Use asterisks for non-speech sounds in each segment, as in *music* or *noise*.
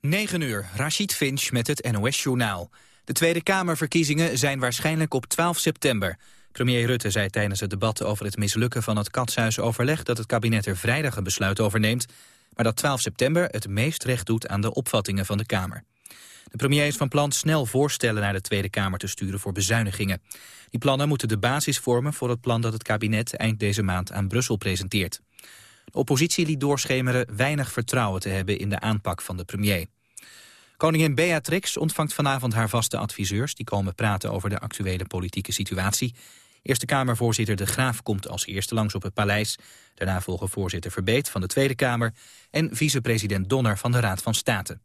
9 uur, Rashid Finch met het NOS-journaal. De Tweede Kamerverkiezingen zijn waarschijnlijk op 12 september. Premier Rutte zei tijdens het debat over het mislukken van het katshuisoverleg... dat het kabinet er vrijdag een besluit over neemt... maar dat 12 september het meest recht doet aan de opvattingen van de Kamer. De premier is van plan snel voorstellen naar de Tweede Kamer te sturen voor bezuinigingen. Die plannen moeten de basis vormen voor het plan dat het kabinet eind deze maand aan Brussel presenteert. De oppositie liet doorschemeren weinig vertrouwen te hebben in de aanpak van de premier. Koningin Beatrix ontvangt vanavond haar vaste adviseurs... die komen praten over de actuele politieke situatie. Eerste Kamervoorzitter De Graaf komt als eerste langs op het paleis. Daarna volgen voorzitter Verbeet van de Tweede Kamer... en vicepresident Donner van de Raad van State.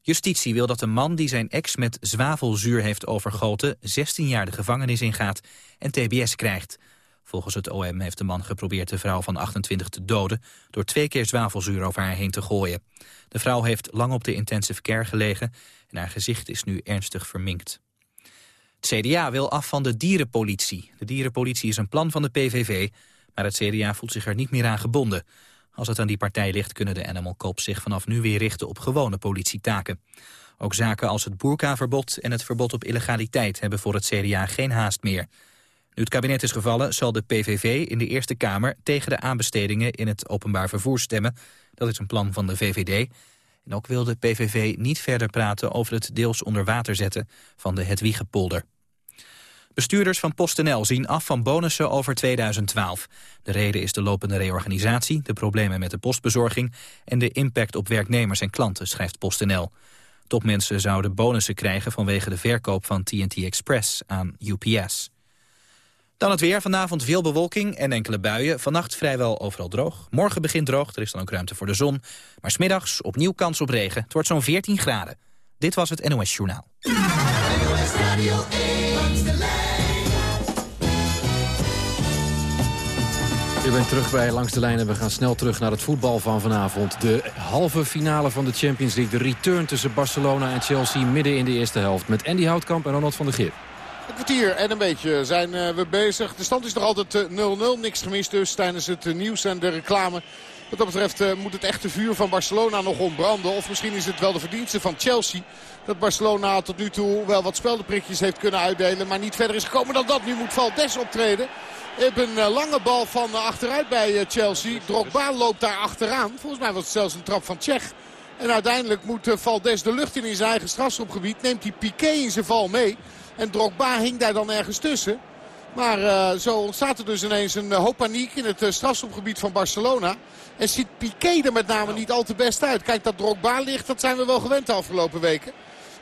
Justitie wil dat een man die zijn ex met zwavelzuur heeft overgoten... 16 jaar de gevangenis ingaat en tbs krijgt. Volgens het OM heeft de man geprobeerd de vrouw van 28 te doden... door twee keer zwavelzuur over haar heen te gooien. De vrouw heeft lang op de intensive care gelegen... en haar gezicht is nu ernstig verminkt. Het CDA wil af van de dierenpolitie. De dierenpolitie is een plan van de PVV... maar het CDA voelt zich er niet meer aan gebonden. Als het aan die partij ligt kunnen de Animal Cops zich vanaf nu weer richten op gewone politietaken. Ook zaken als het boerkaverbod en het verbod op illegaliteit hebben voor het CDA geen haast meer. Nu het kabinet is gevallen zal de PVV in de Eerste Kamer tegen de aanbestedingen in het openbaar vervoer stemmen. Dat is een plan van de VVD. En ook wil de PVV niet verder praten over het deels onder water zetten van de Hedwiegepolder. Bestuurders van PostNL zien af van bonussen over 2012. De reden is de lopende reorganisatie, de problemen met de postbezorging... en de impact op werknemers en klanten, schrijft PostNL. Topmensen zouden bonussen krijgen vanwege de verkoop van TNT Express aan UPS. Dan het weer. Vanavond veel bewolking en enkele buien. Vannacht vrijwel overal droog. Morgen begint droog, er is dan ook ruimte voor de zon. Maar smiddags opnieuw kans op regen. Het wordt zo'n 14 graden. Dit was het NOS Journaal. U bent terug bij Langs de Lijn en we gaan snel terug naar het voetbal van vanavond. De halve finale van de Champions League. De return tussen Barcelona en Chelsea midden in de eerste helft. Met Andy Houtkamp en Ronald van der Gip. Een kwartier en een beetje zijn eh, we bezig. De stand is nog altijd 0-0. Eh, Niks gemist dus tijdens het eh, nieuws en de reclame. Wat dat betreft moet het echte vuur van Barcelona nog ontbranden. Of misschien is het wel de verdienste van Chelsea. Dat Barcelona tot nu toe wel wat speldenprikjes heeft kunnen uitdelen. Maar niet verder is gekomen dan dat. Nu moet Valdes optreden. Op een lange bal van achteruit bij Chelsea. Drogba loopt daar achteraan. Volgens mij was het zelfs een trap van Tsjech. En uiteindelijk moet Valdes de lucht in in zijn eigen strafschopgebied. Neemt hij Piqué in zijn val mee. En Drogba hing daar dan ergens tussen. Maar uh, zo ontstaat er dus ineens een hoop paniek in het uh, strafschopgebied van Barcelona. En ziet Piqué er met name niet al te best uit. Kijk, dat Drogba ligt, dat zijn we wel gewend de afgelopen weken.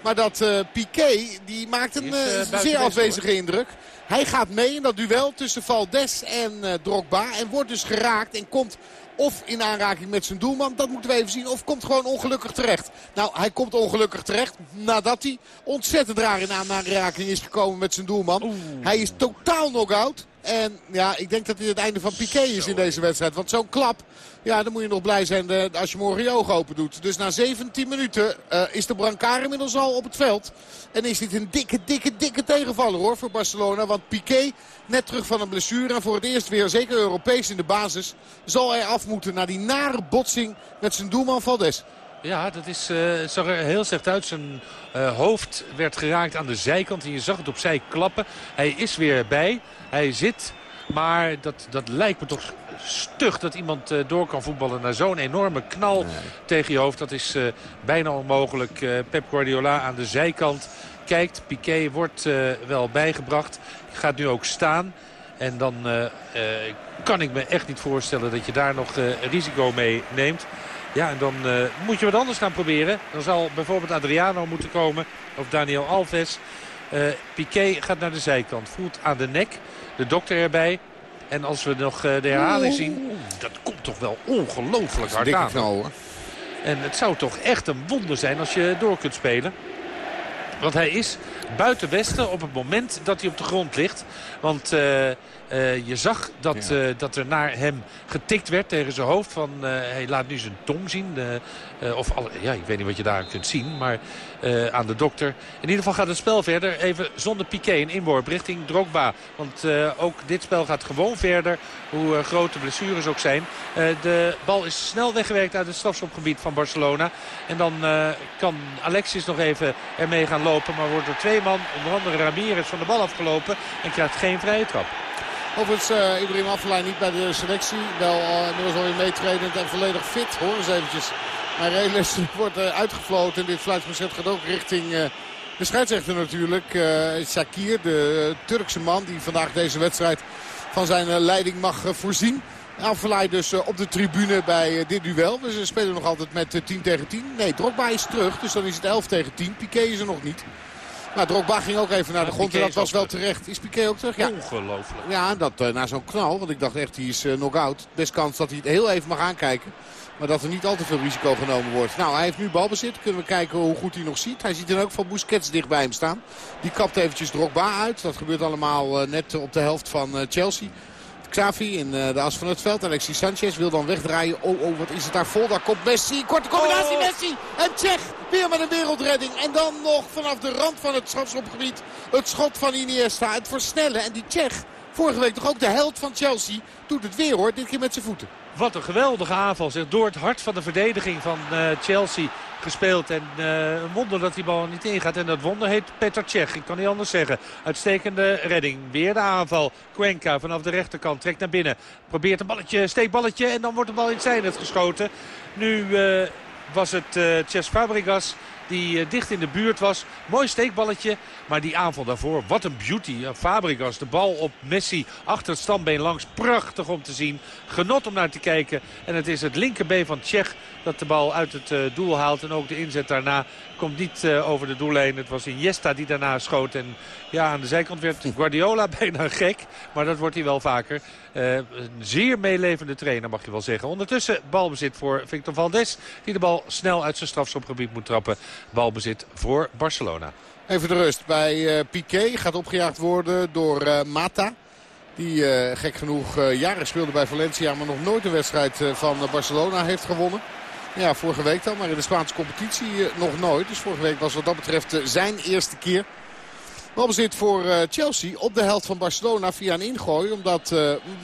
Maar dat uh, Piqué, die maakt een zeer afwezige indruk. Hij gaat mee in dat duel tussen Valdes en Drogba. En wordt dus geraakt en komt of in aanraking met zijn doelman. Dat moeten we even zien. Of komt gewoon ongelukkig terecht. Nou, hij komt ongelukkig terecht nadat hij ontzettend raar in aanraking is gekomen met zijn doelman. Hij is totaal knock-out. En ja, ik denk dat dit het einde van Piqué is in deze wedstrijd. Want zo'n klap, ja, dan moet je nog blij zijn eh, als je morgen je ogen open doet. Dus na 17 minuten uh, is de Brancard inmiddels al op het veld. En is dit een dikke, dikke, dikke tegenvaller hoor voor Barcelona. Want Piqué, net terug van een blessure en voor het eerst weer zeker Europees in de basis... zal hij af moeten naar die nare botsing met zijn doelman Valdes. Ja, dat is, uh, zag er heel slecht uit. Zijn uh, hoofd werd geraakt aan de zijkant en je zag het opzij klappen. Hij is weer bij. Hij zit, maar dat, dat lijkt me toch stug dat iemand uh, door kan voetballen naar zo'n enorme knal tegen je hoofd. Dat is bijna onmogelijk. Pep Guardiola aan de zijkant kijkt. Piqué wordt wel bijgebracht. Gaat nu ook staan. En dan kan ik me echt niet voorstellen dat je daar nog risico mee neemt. Ja, en dan moet je wat anders gaan proberen. Dan zal bijvoorbeeld Adriano moeten komen. Of Daniel Alves. Piqué gaat naar de zijkant. Voelt aan de nek. De dokter erbij. En als we nog de herhaling zien, dat komt toch wel ongelooflijk hard aan. Knal, en het zou toch echt een wonder zijn als je door kunt spelen. Want hij is buiten Westen op het moment dat hij op de grond ligt. Want uh, uh, je zag dat, ja. uh, dat er naar hem getikt werd tegen zijn hoofd. Van, hij laat nu zijn tong zien. of alle, ja, ik weet niet wat je daar kunt zien. Maar aan de dokter. In ieder geval gaat het spel verder. Even zonder piqué. Een inworp richting Drogba. Want ook dit spel gaat gewoon verder. Hoe grote blessures ook zijn. de bal is snel weggewerkt uit het strafschopgebied van Barcelona. En dan kan Alexis nog even ermee gaan lopen. Maar wordt door twee man, onder andere Ramirez, van de bal afgelopen. En krijgt geen vrije trap. Overigens uh, Ibrahim Afellay niet bij de selectie. Wel uh, inmiddels alweer meetredend en volledig fit. Hoor eens eventjes. Maar Reles *laughs* wordt uh, uitgefloten. En dit fluitconcert gaat ook richting de scheidsrechter natuurlijk. Shakir, de Turkse man die vandaag deze wedstrijd van zijn leiding mag voorzien. Afellay dus op de tribune bij dit duel. We dus spelen nog altijd met 10 tegen 10. Nee, Drogba is terug. Dus dan is het 11 tegen 10. Piqué is er nog niet. Maar Drogba ging ook even naar de grond en dat was wel terecht. Is Piqué ook terug? Ja. Ongelooflijk. Ja, dat uh, na zo'n knal. Want ik dacht echt, hij is uh, knock-out. Best kans dat hij het heel even mag aankijken. Maar dat er niet al te veel risico genomen wordt. Nou, hij heeft nu balbezit. Kunnen we kijken hoe goed hij nog ziet. Hij ziet dan ook van Busquets dicht bij hem staan. Die kapt eventjes Drogba uit. Dat gebeurt allemaal uh, net op de helft van Chelsea. Xavi in de as van het veld. Alexis Sanchez wil dan wegdraaien. Oh, oh, wat is het daar vol? Daar komt Messi. Korte combinatie, oh. Messi. En Tsjech weer met een wereldredding. En dan nog vanaf de rand van het strafschopgebied het schot van Iniesta. Het versnellen. En die Tsjech, vorige week toch ook de held van Chelsea, doet het weer hoor. Dit keer met zijn voeten. Wat een geweldige aanval. Zeg, door het hart van de verdediging van uh, Chelsea gespeeld. En uh, een wonder dat die bal niet ingaat. En dat wonder heet Petr Cech. Ik kan niet anders zeggen. Uitstekende redding. Weer de aanval. Cuenca vanaf de rechterkant trekt naar binnen. Probeert een balletje, steekballetje. En dan wordt de bal in het geschoten. Nu uh, was het Ches Fabregas die uh, dicht in de buurt was. Mooi steekballetje, maar die aanval daarvoor, wat een beauty. Fabregas, de bal op Messi, achter het standbeen langs. Prachtig om te zien. Genot om naar te kijken. En het is het linkerbeen van Tsjech dat de bal uit het uh, doel haalt. En ook de inzet daarna komt niet uh, over de doellijn. Het was Iniesta die daarna schoot. En ja, aan de zijkant werd *laughs* Guardiola *laughs* bijna gek. Maar dat wordt hij wel vaker. Uh, een zeer meelevende trainer mag je wel zeggen. Ondertussen balbezit voor Victor Valdes. Die de bal snel uit zijn strafschopgebied moet trappen. Balbezit voor Barcelona. Even de rust bij uh, Piqué. Gaat opgejaagd worden door uh, Mata. Die gek genoeg jaren speelde bij Valencia. Maar nog nooit een wedstrijd van Barcelona heeft gewonnen. Ja, vorige week dan. Maar in de Spaanse competitie nog nooit. Dus vorige week was wat dat betreft zijn eerste keer. Balbezit voor uh, Chelsea op de helft van Barcelona via een ingooi. Omdat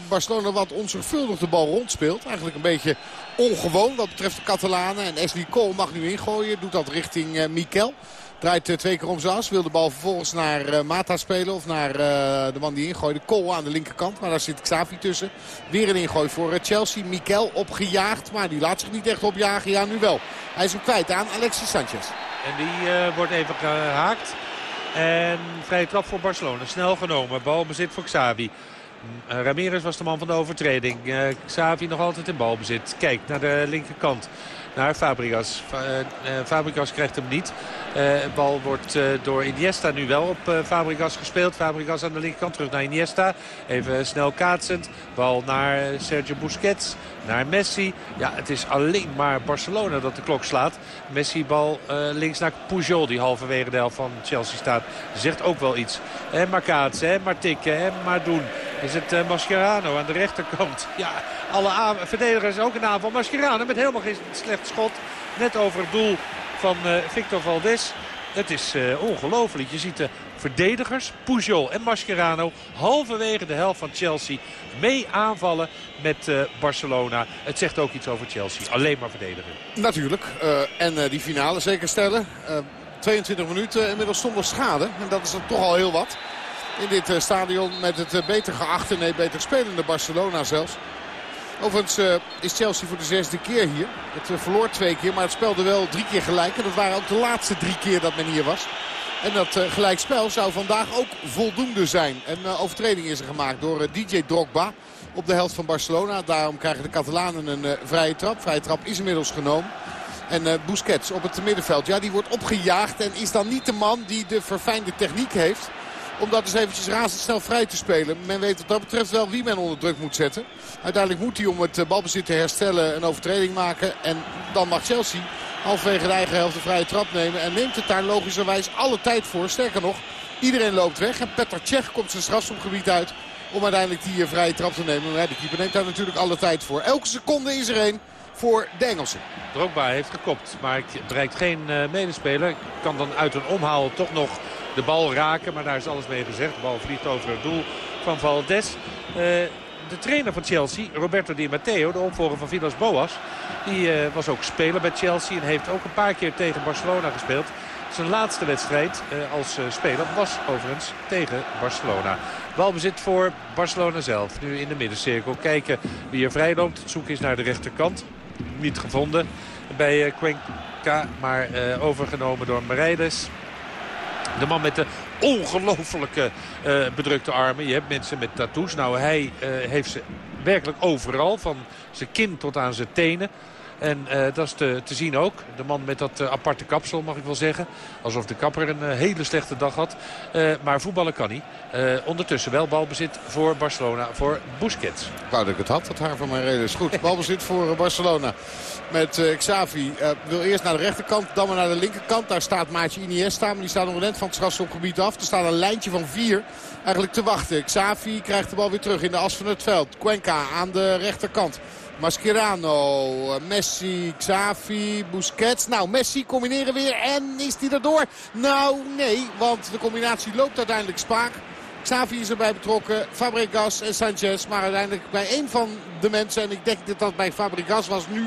Barcelona wat onzorgvuldig de bal rondspeelt. Eigenlijk een beetje ongewoon wat betreft de Catalanen. En Ashley Cole mag nu ingooien. Doet dat richting Mikel. Draait twee keer om zijn as. Wil de bal vervolgens naar Mata spelen. Of naar de man die ingooide. Cole aan de linkerkant. Maar daar zit Xavi tussen. Weer een ingooi voor Chelsea. Mikel opgejaagd. Maar die laat zich niet echt opjagen. Ja, nu wel. Hij is hem kwijt aan Alexis Sanchez. En die wordt even gehaakt. En vrije trap voor Barcelona. Snel genomen. Balbezit voor Xavi. Mm, Ramirez was de man van de overtreding. Xavi nog altijd in balbezit. Kijk naar de linkerkant. Naar Fabregas. Uh, Fabregas krijgt hem niet. De bal wordt door Iniesta nu wel op Fabregas gespeeld. Fabregas aan de linkerkant terug naar Iniesta. Even snel kaatsend. Bal naar Sergio Busquets naar Messi. Ja, het is alleen maar Barcelona dat de klok slaat. Messi bal uh, links naar Pujol die halverwege de helft van Chelsea staat. Zegt ook wel iets. En maar kaatsen, en maar tikken, en maar doen. Is het uh, Mascherano aan de rechterkant. *laughs* Ja, alle verdedigers ook een aanval. Mascherano met helemaal geen slecht schot. Net over het doel van uh, Victor Valdes. Het is uh, ongelooflijk. Je ziet de verdedigers, Pujol en Mascherano, halverwege de helft van Chelsea mee aanvallen met uh, Barcelona. Het zegt ook iets over Chelsea. Alleen maar verdedigen. Natuurlijk. Uh, en die finale zeker stellen. 22 minuten inmiddels zonder schade. En dat is er toch al heel wat. In dit stadion met het beter geachte, nee beter spelende Barcelona zelfs. Overigens is Chelsea voor de zesde keer hier. Het verloor twee keer, maar het speelde wel drie keer gelijk. En dat waren ook de laatste drie keer dat men hier was. En dat uh, gelijkspel zou vandaag ook voldoende zijn. Een overtreding is er gemaakt door DJ Drogba op de helft van Barcelona. Daarom krijgen de Catalanen een vrije trap. Vrije trap is inmiddels genomen. En Busquets op het middenveld, ja, die wordt opgejaagd. En is dan niet de man die de verfijnde techniek heeft om dat eens eventjes razendsnel vrij te spelen. Men weet wat dat betreft wel wie men onder druk moet zetten. Uiteindelijk moet hij om het eh, balbezit te herstellen een overtreding maken. En dan mag Chelsea halverwege de eigen helft de vrije trap nemen. En neemt het daar logischerwijs alle tijd voor. Sterker nog, Iedereen loopt weg. En Petr Cech komt zijn strafschopgebied uit om uiteindelijk die vrije trap te nemen. Maar de keeper neemt daar natuurlijk alle tijd voor. Elke seconde is er één voor de Engelsen. Drogba heeft gekopt, maar bereikt geen uh, medespeler. Kan dan uit een omhaal toch nog de bal raken. Maar daar is alles mee gezegd. De bal vliegt over het doel van Valdes. Uh, de trainer van Chelsea, Roberto Di Matteo, de opvolger van Villas Boas... die uh, was ook speler bij Chelsea en heeft ook een paar keer tegen Barcelona gespeeld. Zijn laatste wedstrijd uh, als uh, speler was overigens tegen Barcelona. Balbezit voor Barcelona zelf. Nu in de middencirkel. Kijken wie er vrij loopt. Zoeken is naar de rechterkant. Niet gevonden bij Cuenca, maar overgenomen door Mareides. De man met de ongelofelijke uh, bedrukte armen. Je hebt mensen met tattoos. Nou, hij uh, heeft ze werkelijk overal. Van zijn kin tot aan zijn tenen. En uh, dat is te, zien ook. De man met dat aparte kapsel, mag ik wel zeggen. Alsof de kapper een hele slechte dag had. maar voetballen kan hij. ondertussen wel balbezit voor Barcelona, voor Busquets. Ik wou dat ik het had, dat haar van mijn reden is goed. Balbezit voor Barcelona. Met Xavi wil eerst naar de rechterkant, dan maar naar de linkerkant. Daar staat maatje Iniesta, maar die staat nog net van het strafschopgebied af. Er staat een lijntje van vier eigenlijk te wachten. Xavi krijgt de bal weer terug in de as van het veld. Cuenca aan de rechterkant. Mascherano, Messi, Xavi, Busquets. Nou, Messi combineren weer en is hij erdoor? Nou, nee, want de combinatie loopt uiteindelijk spaak. Xavi is erbij betrokken, Fabregas en Sanchez. Maar uiteindelijk bij één van de mensen, en ik denk dat dat bij Fabregas was nu...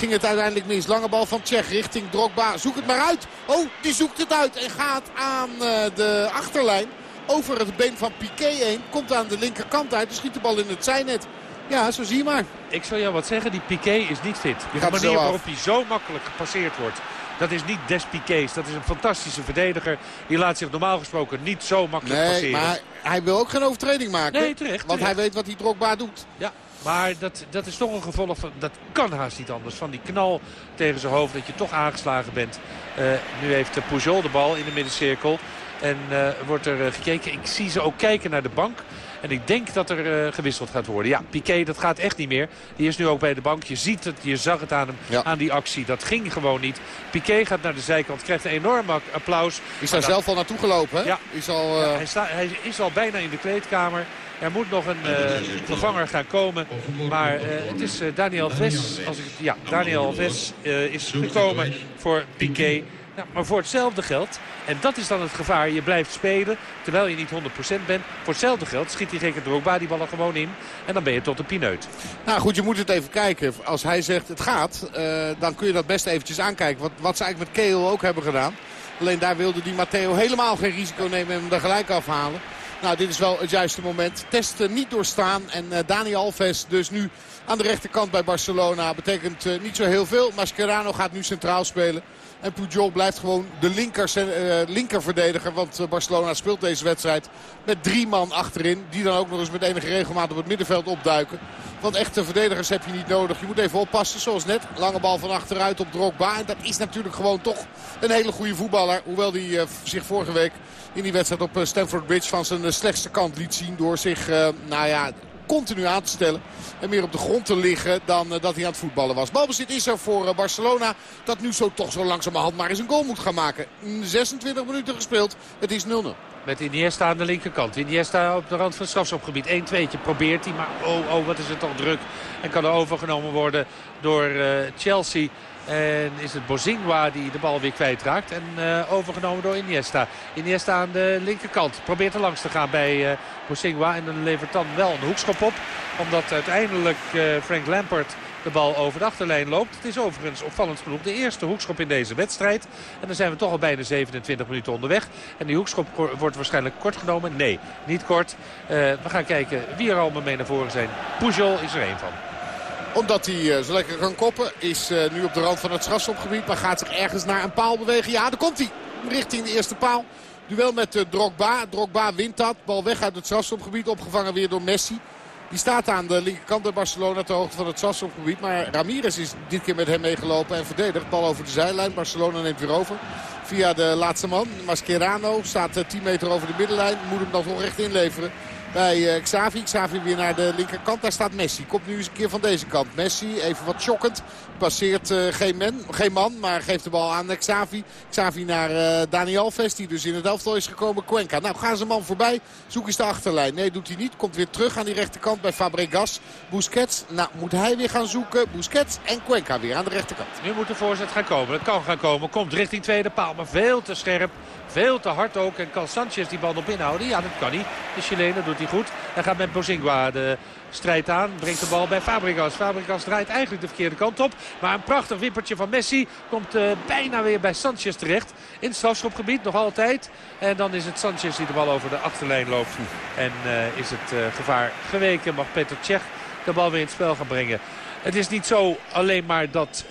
Ging het uiteindelijk mis. Lange bal van Tsjech richting Drogba. Zoek het maar uit. Oh, die zoekt het uit en gaat aan de achterlijn. Over het been van Piqué heen. Komt aan de linkerkant uit. En schiet de bal in het zijnet. Ja, zo zie je maar. Ik zal jou wat zeggen, die Piqué is niet fit. De manier waarop hij zo makkelijk gepasseerd wordt. Dat is niet des Piqués. Dat is een fantastische verdediger. Die laat zich normaal gesproken niet zo makkelijk nee, passeren. maar hij wil ook geen overtreding maken. Nee, terecht. Want hij weet wat hij Drogba doet. Ja, maar dat, dat is toch een gevolg van... Dat kan haast niet anders. Van die knal tegen zijn hoofd dat je toch aangeslagen bent. Uh, nu heeft Pujol de bal in de middencirkel. En uh, wordt er gekeken. Ik zie ze ook kijken naar de bank. En ik denk dat er uh, gewisseld gaat worden. Ja, Piqué, dat gaat echt niet meer. Die is nu ook bij de bank. Je ziet het, je zag het aan hem, ja. aan die actie. Dat ging gewoon niet. Piqué gaat naar de zijkant, krijgt een enorm applaus. Is daar zelf al naartoe gelopen, hè? Ja, is al, uh... ja hij, sta, hij, is al bijna in de kleedkamer. Er moet nog een uh, vervanger gaan komen. Maar uh, het is uh, Daniel Ves. Als ik, ja, Daniel Ves is gekomen voor Piqué. Ja, maar voor hetzelfde geld, en dat is dan het gevaar, je blijft spelen terwijl je niet 100% bent. Voor hetzelfde geld schiet die gekke Drogba die ballen gewoon in en dan ben je tot de pineut. Nou goed, je moet het even kijken. Als hij zegt het gaat, dan kun je dat best eventjes aankijken. Wat, wat ze eigenlijk met Keel ook hebben gedaan. Alleen daar wilde die Matteo helemaal geen risico nemen en hem er gelijk afhalen. Nou, dit is wel het juiste moment. Testen niet doorstaan. En uh, Dani Alves dus nu aan de rechterkant bij Barcelona. Betekent uh, niet zo heel veel. Mascherano gaat nu centraal spelen. En Pujol blijft gewoon de linker, uh, linkerverdediger. Want Barcelona speelt deze wedstrijd met drie man achterin. Die dan ook nog eens met enige regelmaat op het middenveld opduiken. Want echte verdedigers heb je niet nodig. Je moet even oppassen zoals net. Lange bal van achteruit op Drogba. En dat is natuurlijk gewoon toch een hele goede voetballer. Hoewel die zich vorige week in die wedstrijd op Stamford Bridge van zijn slechtste kant liet zien. Door zich, uh, nou ja, continu aan te stellen. En meer op de grond te liggen dan dat hij aan het voetballen was. Balbezit is er voor Barcelona. Dat nu zo toch zo langzamerhand maar eens een goal moet gaan maken. 26 minuten gespeeld. Het is 0-0. Met Iniesta aan de linkerkant. Iniesta op de rand van het strafschopgebied. 1-2'tje probeert hij. Maar oh, oh, wat is het toch druk. En kan er overgenomen worden door Chelsea. En is het Bozingwa die de bal weer kwijtraakt. En uh, overgenomen door Iniesta. Iniesta aan de linkerkant. Probeert er langs te gaan bij uh. En dan levert dan wel een hoekschop op. Omdat uiteindelijk uh, Frank Lampert de bal over de achterlijn loopt. Het is overigens opvallend genoeg de eerste hoekschop in deze wedstrijd. En dan zijn we toch al bijna 27 minuten onderweg. En die hoekschop wordt waarschijnlijk kort genomen. Nee, niet kort. we gaan kijken wie er allemaal mee naar voren zijn. Pujol is er één van omdat hij uh, zo lekker kan koppen. Is uh, nu op de rand van het strafschopgebied. Maar gaat zich ergens naar een paal bewegen. Ja, daar komt hij. Richting de eerste paal. Duel met uh, Drogba. Drogba wint dat. Bal weg uit het strafschopgebied. Opgevangen weer door Messi. Die staat aan de linkerkant bij Barcelona ter hoogte van het strafschopgebied. Maar Ramirez is dit keer met hem meegelopen en verdedigd. Bal over de zijlijn. Barcelona neemt weer over. Via de laatste man. Mascherano staat 10 meter over de middenlijn. Moet hem dan toch recht inleveren bij uh, Xavi. Xavi weer naar de linkerkant. Daar staat Messi. Komt nu eens een keer van deze kant. Messi even wat shockend. Passeert uh, geen, geen man, maar geeft de bal aan Xavi. Xavi naar uh, Dani Alves, die dus in het elftal is gekomen. Cuenca. Nou, gaan ze man voorbij. Zoek eens de achterlijn. Nee, doet hij niet. Komt weer terug aan die rechterkant bij Fabregas. Busquets. Nou, moet hij weer gaan zoeken. Busquets en Cuenca weer aan de rechterkant. Nu moet de voorzet gaan komen. Het kan gaan komen. Komt richting tweede paal, maar veel te scherp. Veel te hard ook. En kan Sanchez die bal nog inhouden? Ja, dat kan hij. De Chilene doet hij goed. En gaat met Bozingua de strijd aan. Brengt de bal bij Fabregas. Fabregas draait eigenlijk de verkeerde kant op. Maar een prachtig wippertje van Messi komt uh, bijna weer bij Sanchez terecht. In het strafschopgebied nog altijd. En dan is het Sanchez die de bal over de achterlijn loopt. En uh, is het uh, gevaar geweken. Mag Peter Cech de bal weer in het spel gaan brengen. Het is niet zo alleen maar dat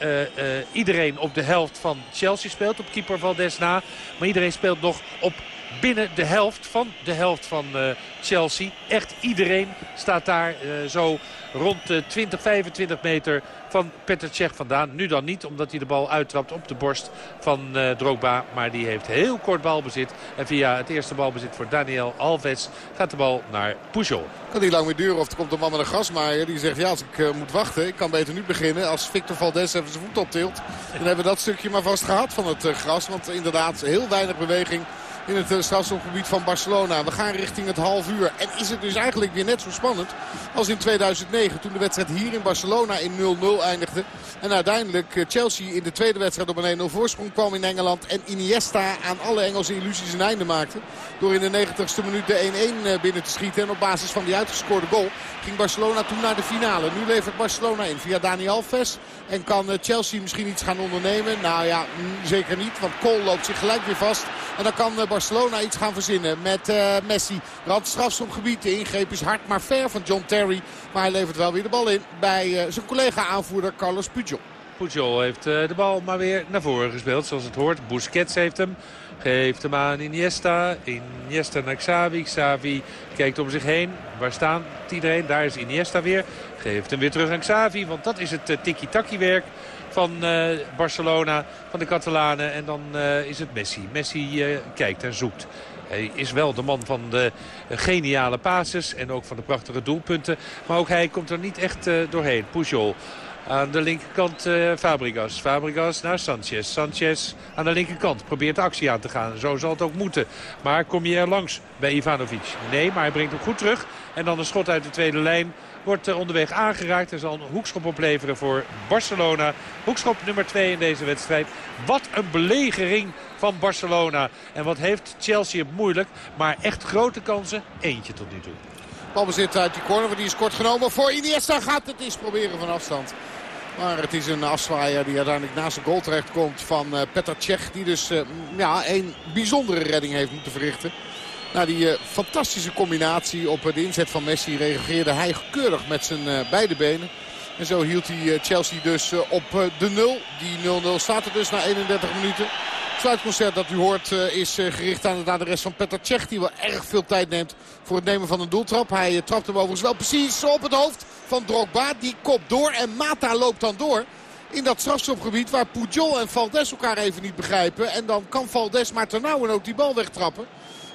iedereen op de helft van Chelsea speelt. Op keeper Valdes na. Maar iedereen speelt nog op binnen de helft van de helft van uh, Chelsea. Echt iedereen staat daar zo rond de 20, 25 meter van Petr Cech vandaan. Nu dan niet, omdat hij de bal uittrapt op de borst van uh, Drogba. Maar die heeft heel kort balbezit. En via het eerste balbezit voor Daniel Alves gaat de bal naar Pujol. Kan niet lang meer duren of er komt een man met een grasmaaier. Die zegt, ja, als ik moet wachten, ik kan beter nu beginnen. Als Victor Valdes even zijn voet optilt. Dan hebben we dat stukje maar vast gehad van het gras. Want inderdaad, heel weinig beweging in het uh, strafschopgebied van Barcelona. We gaan richting het half uur. En is het dus eigenlijk weer net zo spannend als in 2009. Toen de wedstrijd hier in Barcelona in 0-0 eindigde. En uiteindelijk uh, Chelsea in de tweede wedstrijd op een 1-0 voorsprong kwam in Engeland. En Iniesta aan alle Engelse illusies een einde maakte. Door in de 90ste minuut de 1-1 uh, binnen te schieten. En op basis van die uitgescoorde goal ging Barcelona toen naar de finale. Nu levert Barcelona in via Dani Alves. En kan Chelsea misschien iets gaan ondernemen? Nou ja, mm, zeker niet. Want Cole loopt zich gelijk weer vast. En dan kan Barcelona iets gaan verzinnen met uh, Messi. Rand strafschopgebied. De ingreep is hard maar ver van John Terry. Maar hij levert wel weer de bal in bij zijn collega aanvoerder Carlos Pujol. Pujol heeft de bal maar weer naar voren gespeeld zoals het hoort. Busquets heeft hem. Geeft hem aan Iniesta. Iniesta naar Xavi. Xavi kijkt om zich heen. Waar staan iedereen? Daar is Iniesta weer. Geeft hem weer terug aan Xavi. Want dat is het uh, tiki-taki werk van uh, Barcelona, van de Catalanen. En dan uh, is het Messi. Messi kijkt en zoekt. Hij is wel de man van de geniale passes en ook van de prachtige doelpunten. Maar ook hij komt er niet echt doorheen. Pujol. Aan de linkerkant uh, Fabregas. Fabregas naar Sanchez. Sanchez aan de linkerkant probeert actie aan te gaan. Zo zal het ook moeten. Maar kom je er langs bij Ivanovic? Nee, maar hij brengt hem goed terug. En dan een schot uit de tweede lijn. Wordt uh, onderweg aangeraakt en zal een hoekschop opleveren voor Barcelona. Hoekschop nummer 2 in deze wedstrijd. Wat een belegering van Barcelona. En wat heeft Chelsea het moeilijk. Maar echt grote kansen. Eentje tot nu toe. Balbezit uit die corner, die is kort genomen. Voor Iniesta gaat het eens proberen van afstand. Maar het is een afzwaaier die uiteindelijk naast de goal terecht komt van uh, Petr Cech. Die dus uh, ja, een bijzondere redding heeft moeten verrichten. Na die uh, fantastische combinatie op de inzet van Messi reageerde hij keurig met zijn beide benen. En zo hield hij Chelsea dus op de 0. Die 0-0 staat er dus na 31 minuten. Het sluitconcert dat u hoort is gericht aan het adres van Petr Cech. Die wel erg veel tijd neemt voor het nemen van een doeltrap. Hij trapt hem overigens wel precies op het hoofd van Drogba. Die kop door en Mata loopt dan door. In dat strafschopgebied waar Pujol en Valdes elkaar even niet begrijpen. En dan kan Valdes maar ternauwen ook die bal wegtrappen.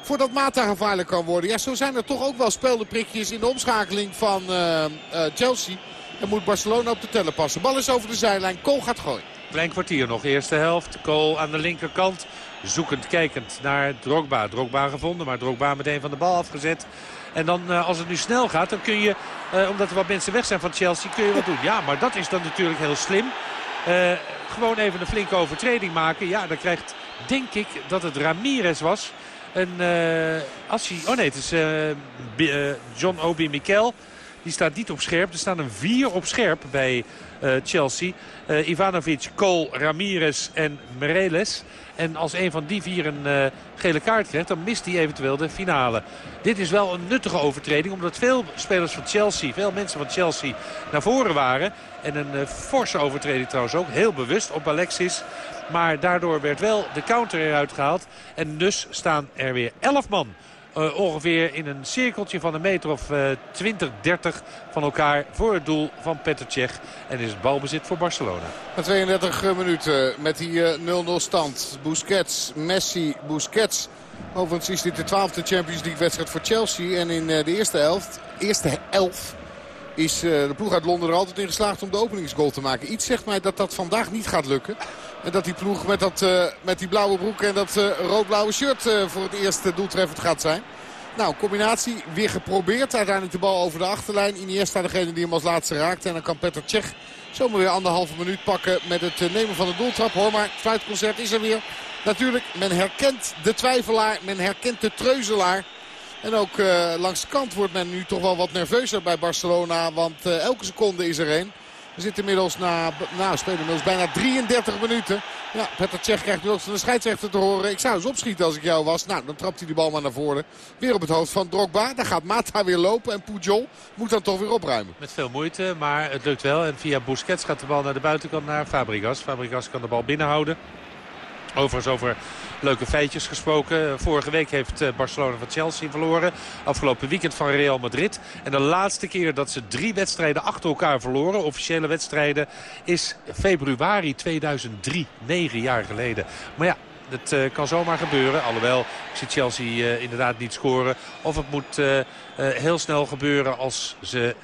Voordat Mata gevaarlijk kan worden. Ja, zo zijn er toch ook wel speldenprikjes in de omschakeling van uh, uh, Chelsea. En moet Barcelona op de teller passen. Bal is over de zijlijn. Kool gaat gooien. Klein kwartier nog, eerste helft. Kool aan de linkerkant. Zoekend, kijkend naar Drogba. Drogba gevonden, maar Drogba meteen van de bal afgezet. En dan uh, als het nu snel gaat, dan kun je, omdat er wat mensen weg zijn van Chelsea, kun je wat doen. Ja, maar dat is dan natuurlijk heel slim. Gewoon even een flinke overtreding maken. Ja, dan krijgt, denk ik, dat het Ramirez was. En als hij, oh nee, het is John Obi Mikel. Die staat niet op scherp. Er staan een vier op scherp bij Chelsea. Ivanovic, Cole, Ramirez en Mereles. En als een van die vier een uh, gele kaart krijgt, dan mist hij eventueel de finale. Dit is wel een nuttige overtreding, omdat veel spelers van Chelsea, veel mensen van Chelsea naar voren waren. En een forse overtreding trouwens ook, heel bewust op Alexis. Maar daardoor werd wel de counter eruit gehaald. En dus staan er weer 11 man uh, ongeveer in een cirkeltje van een meter of uh, 20, 30 van elkaar voor het doel van Petr Cech. En is het balbezit voor Barcelona. Na 32 minuten met die 0-0 stand. Busquets, Messi, Busquets. Overigens is dit de 12e Champions League wedstrijd voor Chelsea. En in de eerste helft, eerste elf is de ploeg uit Londen er altijd in geslaagd om de openingsgoal te maken. Iets zegt mij dat dat vandaag niet gaat lukken. En dat die ploeg met, dat, uh, met die blauwe broek en dat uh, rood-blauwe shirt uh, voor het eerst doeltreffend gaat zijn. Nou, combinatie weer geprobeerd. Uiteindelijk de bal over de achterlijn. Iniesta degene die hem als laatste raakt. En dan kan Petr Cech zomaar weer anderhalve minuut pakken met het nemen van de doeltrap. Hoor maar, fluitconcert is er weer. Natuurlijk, men herkent de twijfelaar. Men herkent de treuzelaar. En ook langs de kant wordt men nu toch wel wat nerveuzer bij Barcelona. Want elke seconde is er één. We zitten inmiddels na, spelen inmiddels bijna 33 minuten. Ja, Petr Cech krijgt nu ook van de scheidsrechter te horen. Ik zou eens opschieten als ik jou was. Nou, dan trapt hij die bal maar naar voren. Weer op het hoofd van Drogba. Daar gaat Mata weer lopen. En Pujol moet dan toch weer opruimen. Met veel moeite, maar het lukt wel. En via Busquets gaat de bal naar de buitenkant naar Fabregas. Fabregas kan de bal binnenhouden. Overigens over leuke feitjes gesproken. Vorige week heeft eh, Barcelona van Chelsea verloren. Afgelopen weekend van Real Madrid. En de laatste keer dat ze drie wedstrijden achter elkaar verloren, officiële wedstrijden, is februari 2003. Negen jaar geleden. Maar ja, het uh, kan zomaar gebeuren. Alhoewel, ik zie Chelsea uh, inderdaad niet scoren. Of het moet heel snel gebeuren als ze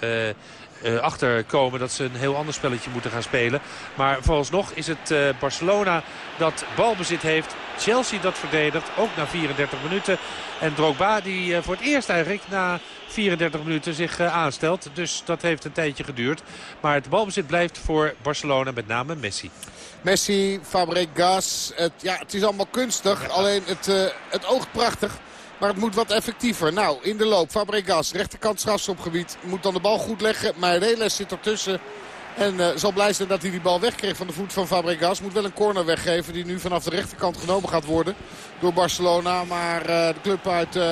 uh, achterkomen dat ze een heel ander spelletje moeten gaan spelen. Maar vooralsnog is het uh, Barcelona dat balbezit heeft. Chelsea dat verdedigt, ook na 34 minuten. En Drogba die uh, voor het eerst eigenlijk na 34 minuten zich aanstelt. Dus dat heeft een tijdje geduurd. Maar het balbezit blijft voor Barcelona, met name Messi. Messi, Fabregas, het, ja, het is allemaal kunstig. Alleen het, het oogt prachtig. Maar het moet wat effectiever. Nou, in de loop. Fabregas, rechterkant strafschopgebied. Moet dan de bal goed leggen. Meireles zit ertussen. En uh, zal blij zijn dat hij die bal wegkreeg van de voet van Fabregas. Moet wel een corner weggeven die nu vanaf de rechterkant genomen gaat worden door Barcelona. Maar uh, de club uit uh,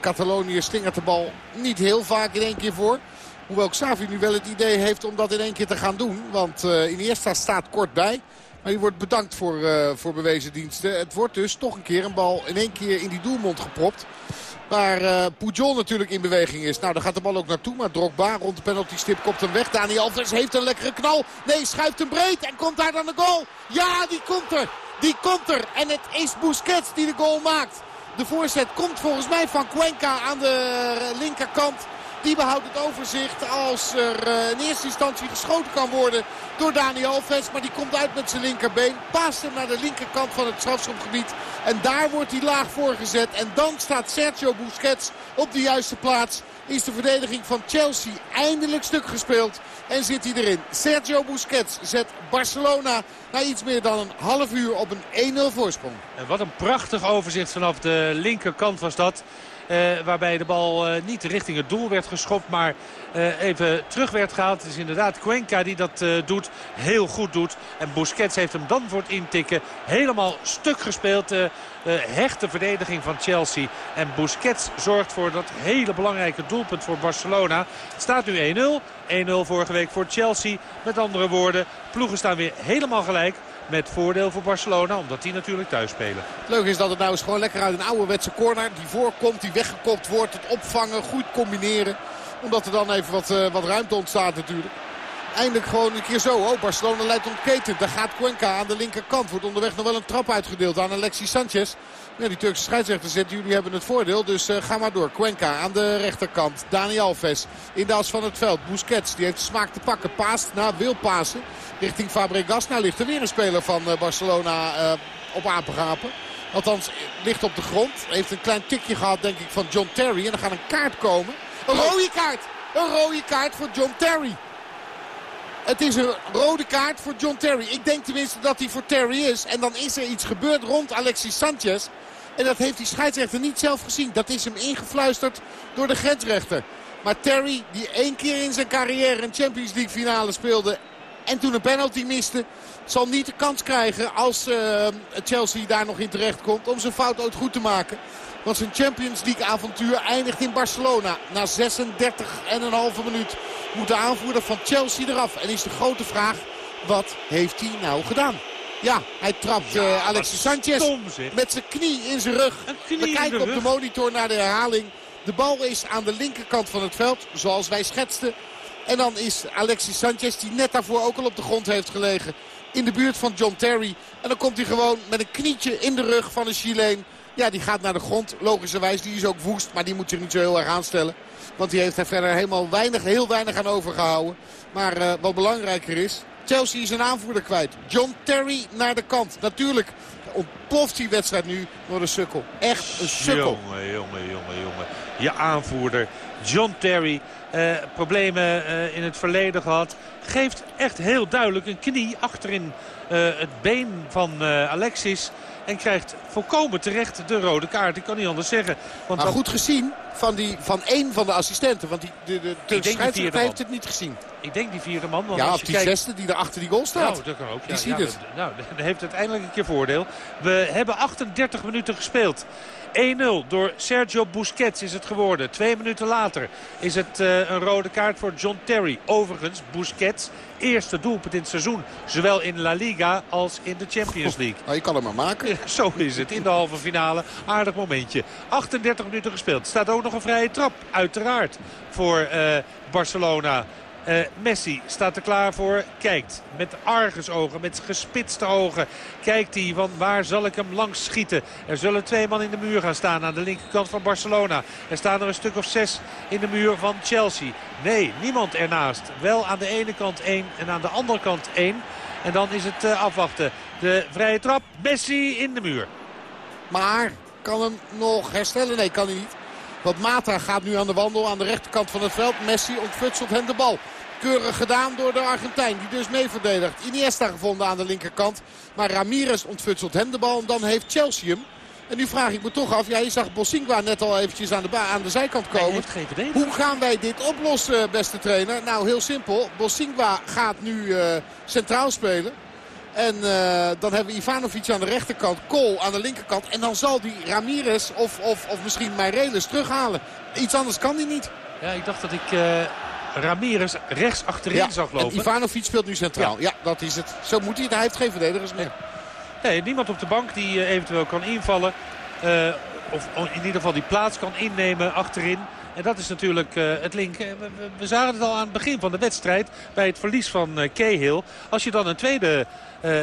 Catalonië slingert de bal niet heel vaak in één keer voor. Hoewel Xavi nu wel het idee heeft om dat in één keer te gaan doen. Want Iniesta staat kort bij. Maar die wordt bedankt voor, uh, voor bewezen diensten. Het wordt dus toch een keer een bal in één keer in die doelmond gepropt. Waar uh, Pujol natuurlijk in beweging is. Nou, daar gaat de bal ook naartoe. Maar Drogba rond de penalty stip komt hem weg. Dani Alves heeft een lekkere knal. Nee, schuift hem breed. En komt daar dan de goal. Ja, die komt er. Die komt er. En het is Busquets die de goal maakt. De voorzet komt volgens mij van Cuenca aan de linkerkant. Die behoudt het overzicht als er uh, in eerste instantie geschoten kan worden door Dani Alves. Maar die komt uit met zijn linkerbeen. Paast hem naar de linkerkant van het strafschopgebied. En daar wordt hij laag voorgezet. En dan staat Sergio Busquets op de juiste plaats. Is de verdediging van Chelsea eindelijk stuk gespeeld. En zit hij erin. Sergio Busquets zet Barcelona na iets meer dan een half uur op een 1-0 voorsprong. En wat een prachtig overzicht vanaf de linkerkant was dat. Uh, waarbij de bal uh, niet richting het doel werd geschopt, maar uh, even terug werd gehaald. Het is inderdaad Cuenca die dat doet, heel goed doet. En Busquets heeft hem dan voor het intikken helemaal stuk gespeeld. De hechte verdediging van Chelsea. En Busquets zorgt voor dat hele belangrijke doelpunt voor Barcelona. Het staat nu 1-0. 1-0 vorige week voor Chelsea. Met andere woorden, ploegen staan weer helemaal gelijk. Met voordeel voor Barcelona, omdat die natuurlijk thuis spelen. Het leuke is dat het nou eens gewoon lekker uit een ouderwetse corner. Die voorkomt, die weggekopt wordt. Het opvangen, goed combineren. Omdat er dan even wat, uh, wat ruimte ontstaat natuurlijk. Eindelijk gewoon een keer zo. Oh, Barcelona leidt ontketend. Daar gaat Cuenca aan de linkerkant. Wordt onderweg nog wel een trap uitgedeeld aan Alexis Sanchez. Ja, die Turkse scheidsrechter zegt, jullie hebben het voordeel. Dus uh, ga maar door. Cuenca aan de rechterkant. Dani Alves in de as van het veld. Busquets, die heeft smaak te pakken. Paast, nou wil pasen. Richting Fabregas. Nou ligt er weer een speler van uh, Barcelona uh, op apengapen. Althans, ligt op de grond. Heeft een klein tikje gehad, denk ik, van John Terry. En er gaat een kaart komen. Een rode kaart! Een rode kaart voor John Terry. Het is een rode kaart voor John Terry. Ik denk tenminste dat hij voor Terry is. En dan is er iets gebeurd rond Alexis Sanchez. En dat heeft die scheidsrechter niet zelf gezien. Dat is hem ingefluisterd door de grensrechter. Maar Terry, die één keer in zijn carrière een Champions League finale speelde... en toen een penalty miste, zal niet de kans krijgen als uh, Chelsea daar nog in terecht komt... om zijn fout ooit goed te maken. Want zijn Champions League avontuur eindigt in Barcelona. Na 36,5 minuut moet de aanvoerder van Chelsea eraf. En is de grote vraag, wat heeft hij nou gedaan? Ja, hij trapt Ja, Alexis Sanchez stom, met zijn knie in zijn rug. We kijken op de monitor naar de herhaling. De bal is aan de linkerkant van het veld, zoals wij schetsten. En dan is Alexis Sanchez, die net daarvoor ook al op de grond heeft gelegen... in de buurt van John Terry. En dan komt hij gewoon met een knietje in de rug van een Chileen. Ja, die gaat naar de grond, logischerwijs. Die is ook woest, maar die moet zich niet zo heel erg aanstellen. Want die heeft er verder helemaal weinig, heel weinig aan overgehouden. Maar eh, wat belangrijker is, Chelsea is een aanvoerder kwijt. John Terry naar de kant. Natuurlijk ontploft die wedstrijd nu door de sukkel. Echt een sukkel. Jongen, jongen, jongen, jongen. Je aanvoerder John Terry. eh, problemen eh, in het verleden gehad. Geeft echt heel duidelijk een knie achterin het been van Alexis. En krijgt volkomen terecht de rode kaart. Ik kan niet anders zeggen. Want Maar dat- goed gezien van, die, van één van de assistenten. Want die, de, de, de scheidsrechter heeft het niet gezien. ik denk die vierde man. Want Ja, of die kijkt- zesde die er achter die goal staat. Nou, dat kan ook. Ja, Die ziet ja, het. Nou, *laughs* dat heeft uiteindelijk een keer voordeel. We hebben 38 minuten gespeeld. 1-0 door Sergio Busquets is het geworden. Twee minuten later is het eh, een rode kaart voor John Terry. Overigens, Busquets, eerste doelpunt in het seizoen. Zowel in La Liga als in de Champions League. Nou, je kan hem maar maken. Zo is het in de halve finale. Aardig momentje. 38 minuten gespeeld. Staat ook nog een vrije trap. Uiteraard voor eh, Barcelona. Eh, Messi staat er klaar voor. Kijkt met argusogen, met gespitste ogen. Kijkt hij van waar zal ik hem langs schieten. Er zullen twee man in de muur gaan staan aan de linkerkant van Barcelona. Er staan er een stuk of zes in de muur van Chelsea. Nee, niemand ernaast. Wel aan de ene kant één en aan de andere kant één. En dan is het eh, afwachten. De vrije trap. Messi in de muur. Maar kan hem nog herstellen? Nee, kan hij niet. Want Mata gaat nu aan de wandel aan de rechterkant van het veld. Messi ontfutselt hem de bal. Keurig gedaan door de Argentijn die dus mee verdedigt. Iniesta gevonden aan de linkerkant. Maar Ramirez ontfutselt hem de bal en dan heeft Chelsea hem. En nu vraag ik me toch af. Ja, je zag Bosingwa net al eventjes aan de, aan de zijkant Hij komen. heeft geen verdediger. Hoe gaan wij dit oplossen, beste trainer? Nou, heel simpel. Bosingwa gaat nu eh, centraal spelen. En eh, dan hebben we Ivanovic aan de rechterkant, Kool aan de linkerkant. En dan zal die Ramirez of, of, of misschien Meireles terughalen. Iets anders kan hij niet. Ja, ik dacht dat ik eh, Ramirez rechts achterin zag en lopen. Ivanovic speelt nu centraal. Ja. dat is het. Zo moet hij het. Hij heeft geen verdedigers meer. Nee, niemand op de bank die eh, eventueel kan invallen. Eh, of in ieder geval die plaats kan innemen achterin. En dat is natuurlijk eh, het link. We, we- we zagen het al aan het begin van de wedstrijd. Bij het verlies van eh, Cahill. Als je dan een tweede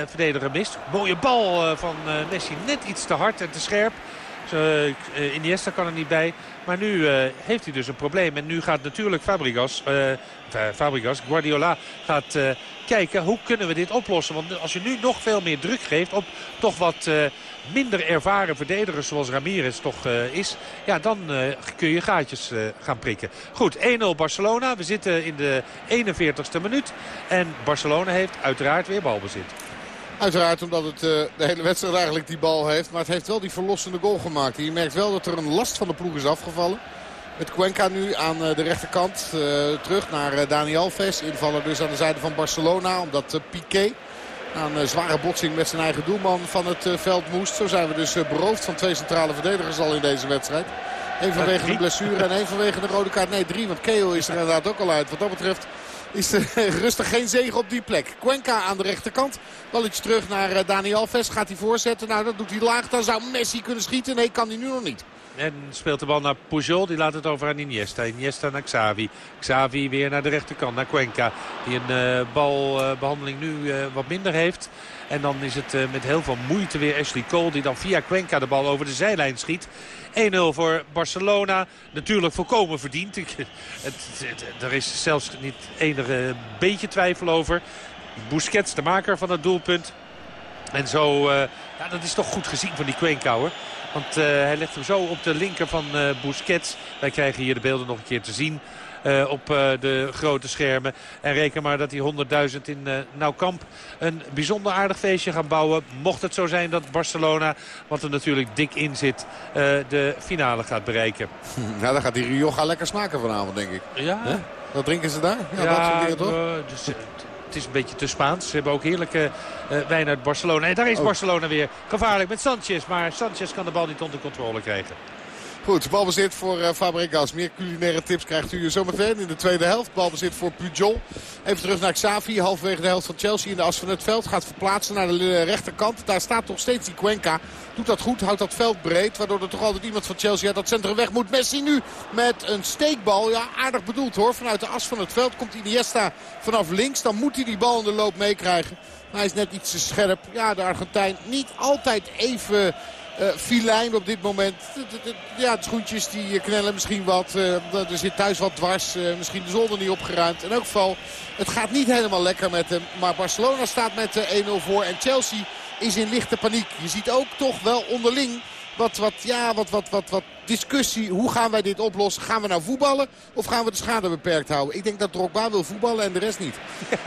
verdediger mist. Mooie bal van Messi. Net iets te hard en te scherp. Eh, Iniesta kan er niet bij. Maar nu eh, heeft hij dus een probleem. En nu gaat natuurlijk Fabregas, eh, Fabregas Guardiola gaat kijken hoe kunnen we dit oplossen. Want als je nu nog veel meer druk geeft op toch wat minder ervaren verdedigers zoals Ramirez toch is. Ja, dan kun je gaatjes gaan prikken. Goed, 1-0 Barcelona. We zitten in de 41ste minuut. En Barcelona heeft uiteraard weer balbezit. Uiteraard omdat het eh, de hele wedstrijd eigenlijk die bal heeft. Maar het heeft wel die verlossende goal gemaakt. En je merkt wel dat er een last van de ploeg is afgevallen. Met Cuenca nu aan eh, de rechterkant eh, terug naar Dani Alves. Invaller dus aan de zijde van Barcelona. Omdat Piqué na een zware botsing met zijn eigen doelman van het veld moest. Zo zijn we dus beroofd van twee centrale verdedigers al in deze wedstrijd. Eén vanwege de blessure en één vanwege de rode kaart. Nee, drie, want Keo is er inderdaad ook al uit. Wat dat betreft is *laughs* rustig geen zegen op die plek. Cuenca aan de rechterkant. Balletje terug naar eh, Dani Alves. Gaat hij voorzetten? Nou, dat doet hij laag. Dan zou Messi kunnen schieten. Nee, kan hij nu nog niet. En speelt de bal naar Pujol. Die laat het over aan Iniesta. Iniesta naar Xavi. Xavi weer naar de rechterkant. Naar Cuenca. Die een eh, balbehandeling nu eh, wat minder heeft. En dan is het eh, met heel veel moeite weer Ashley Cole. Die dan via Cuenca de bal over de zijlijn schiet. 1-0 voor Barcelona. Natuurlijk volkomen verdiend. Er is zelfs niet enige beetje twijfel over. Busquets, de maker van het doelpunt. En zo, ja, dat is toch goed gezien van die Cuenca. Want eh, hij legt hem zo op de linker van eh Busquets. Wij krijgen hier de beelden nog een keer te zien. eh, op de grote schermen. En reken maar dat die 100.000 in eh Nou Kamp een bijzonder aardig feestje gaan bouwen. Mocht het zo zijn dat Barcelona, wat er natuurlijk dik in zit, de finale gaat bereiken. *laughs* Nou, dan gaat die Rioja lekker smaken vanavond, denk ik. Ja? Wat drinken ze daar? Ja, dat soort dingen toch? dus, het is een beetje te Spaans. Ze hebben ook heerlijke eh, wijn uit Barcelona. En daar is Oh. Barcelona weer gevaarlijk met Sanchez. Maar Sanchez kan de bal niet onder controle krijgen. Goed, balbezit voor uh, Fabregas. Meer culinaire tips krijgt u zometeen in de tweede helft. Balbezit voor Pujol. Even terug naar Xavi. Halverwege de helft van Chelsea in de as van het veld. Gaat verplaatsen naar de rechterkant. Daar staat toch steeds die Cuenca. Doet dat goed, houdt dat veld breed. Waardoor er toch altijd iemand van Chelsea uit dat centrum weg moet. Messi nu met een steekbal. Ja, aardig bedoeld hoor. Vanuit de as van het veld komt Iniesta vanaf links. Dan moet hij die bal in de loop meekrijgen. Hij is net iets te scherp. Ja, de Argentijn niet altijd even filijn op dit moment. Ja, de schoentjes die knellen misschien wat. Uh, er zit thuis wat dwars. Misschien de zon er niet opgeruimd. In elk geval, het gaat niet helemaal lekker met hem. Maar Barcelona staat met 1-0 voor. En Chelsea is in lichte paniek. Je ziet ook toch wel onderling wat, wat, ja, wat, wat, wat, wat discussie. Hoe gaan wij dit oplossen? Gaan we nou voetballen of gaan we de schade beperkt houden? Ik denk dat Drogba wil voetballen en de rest niet. Ja.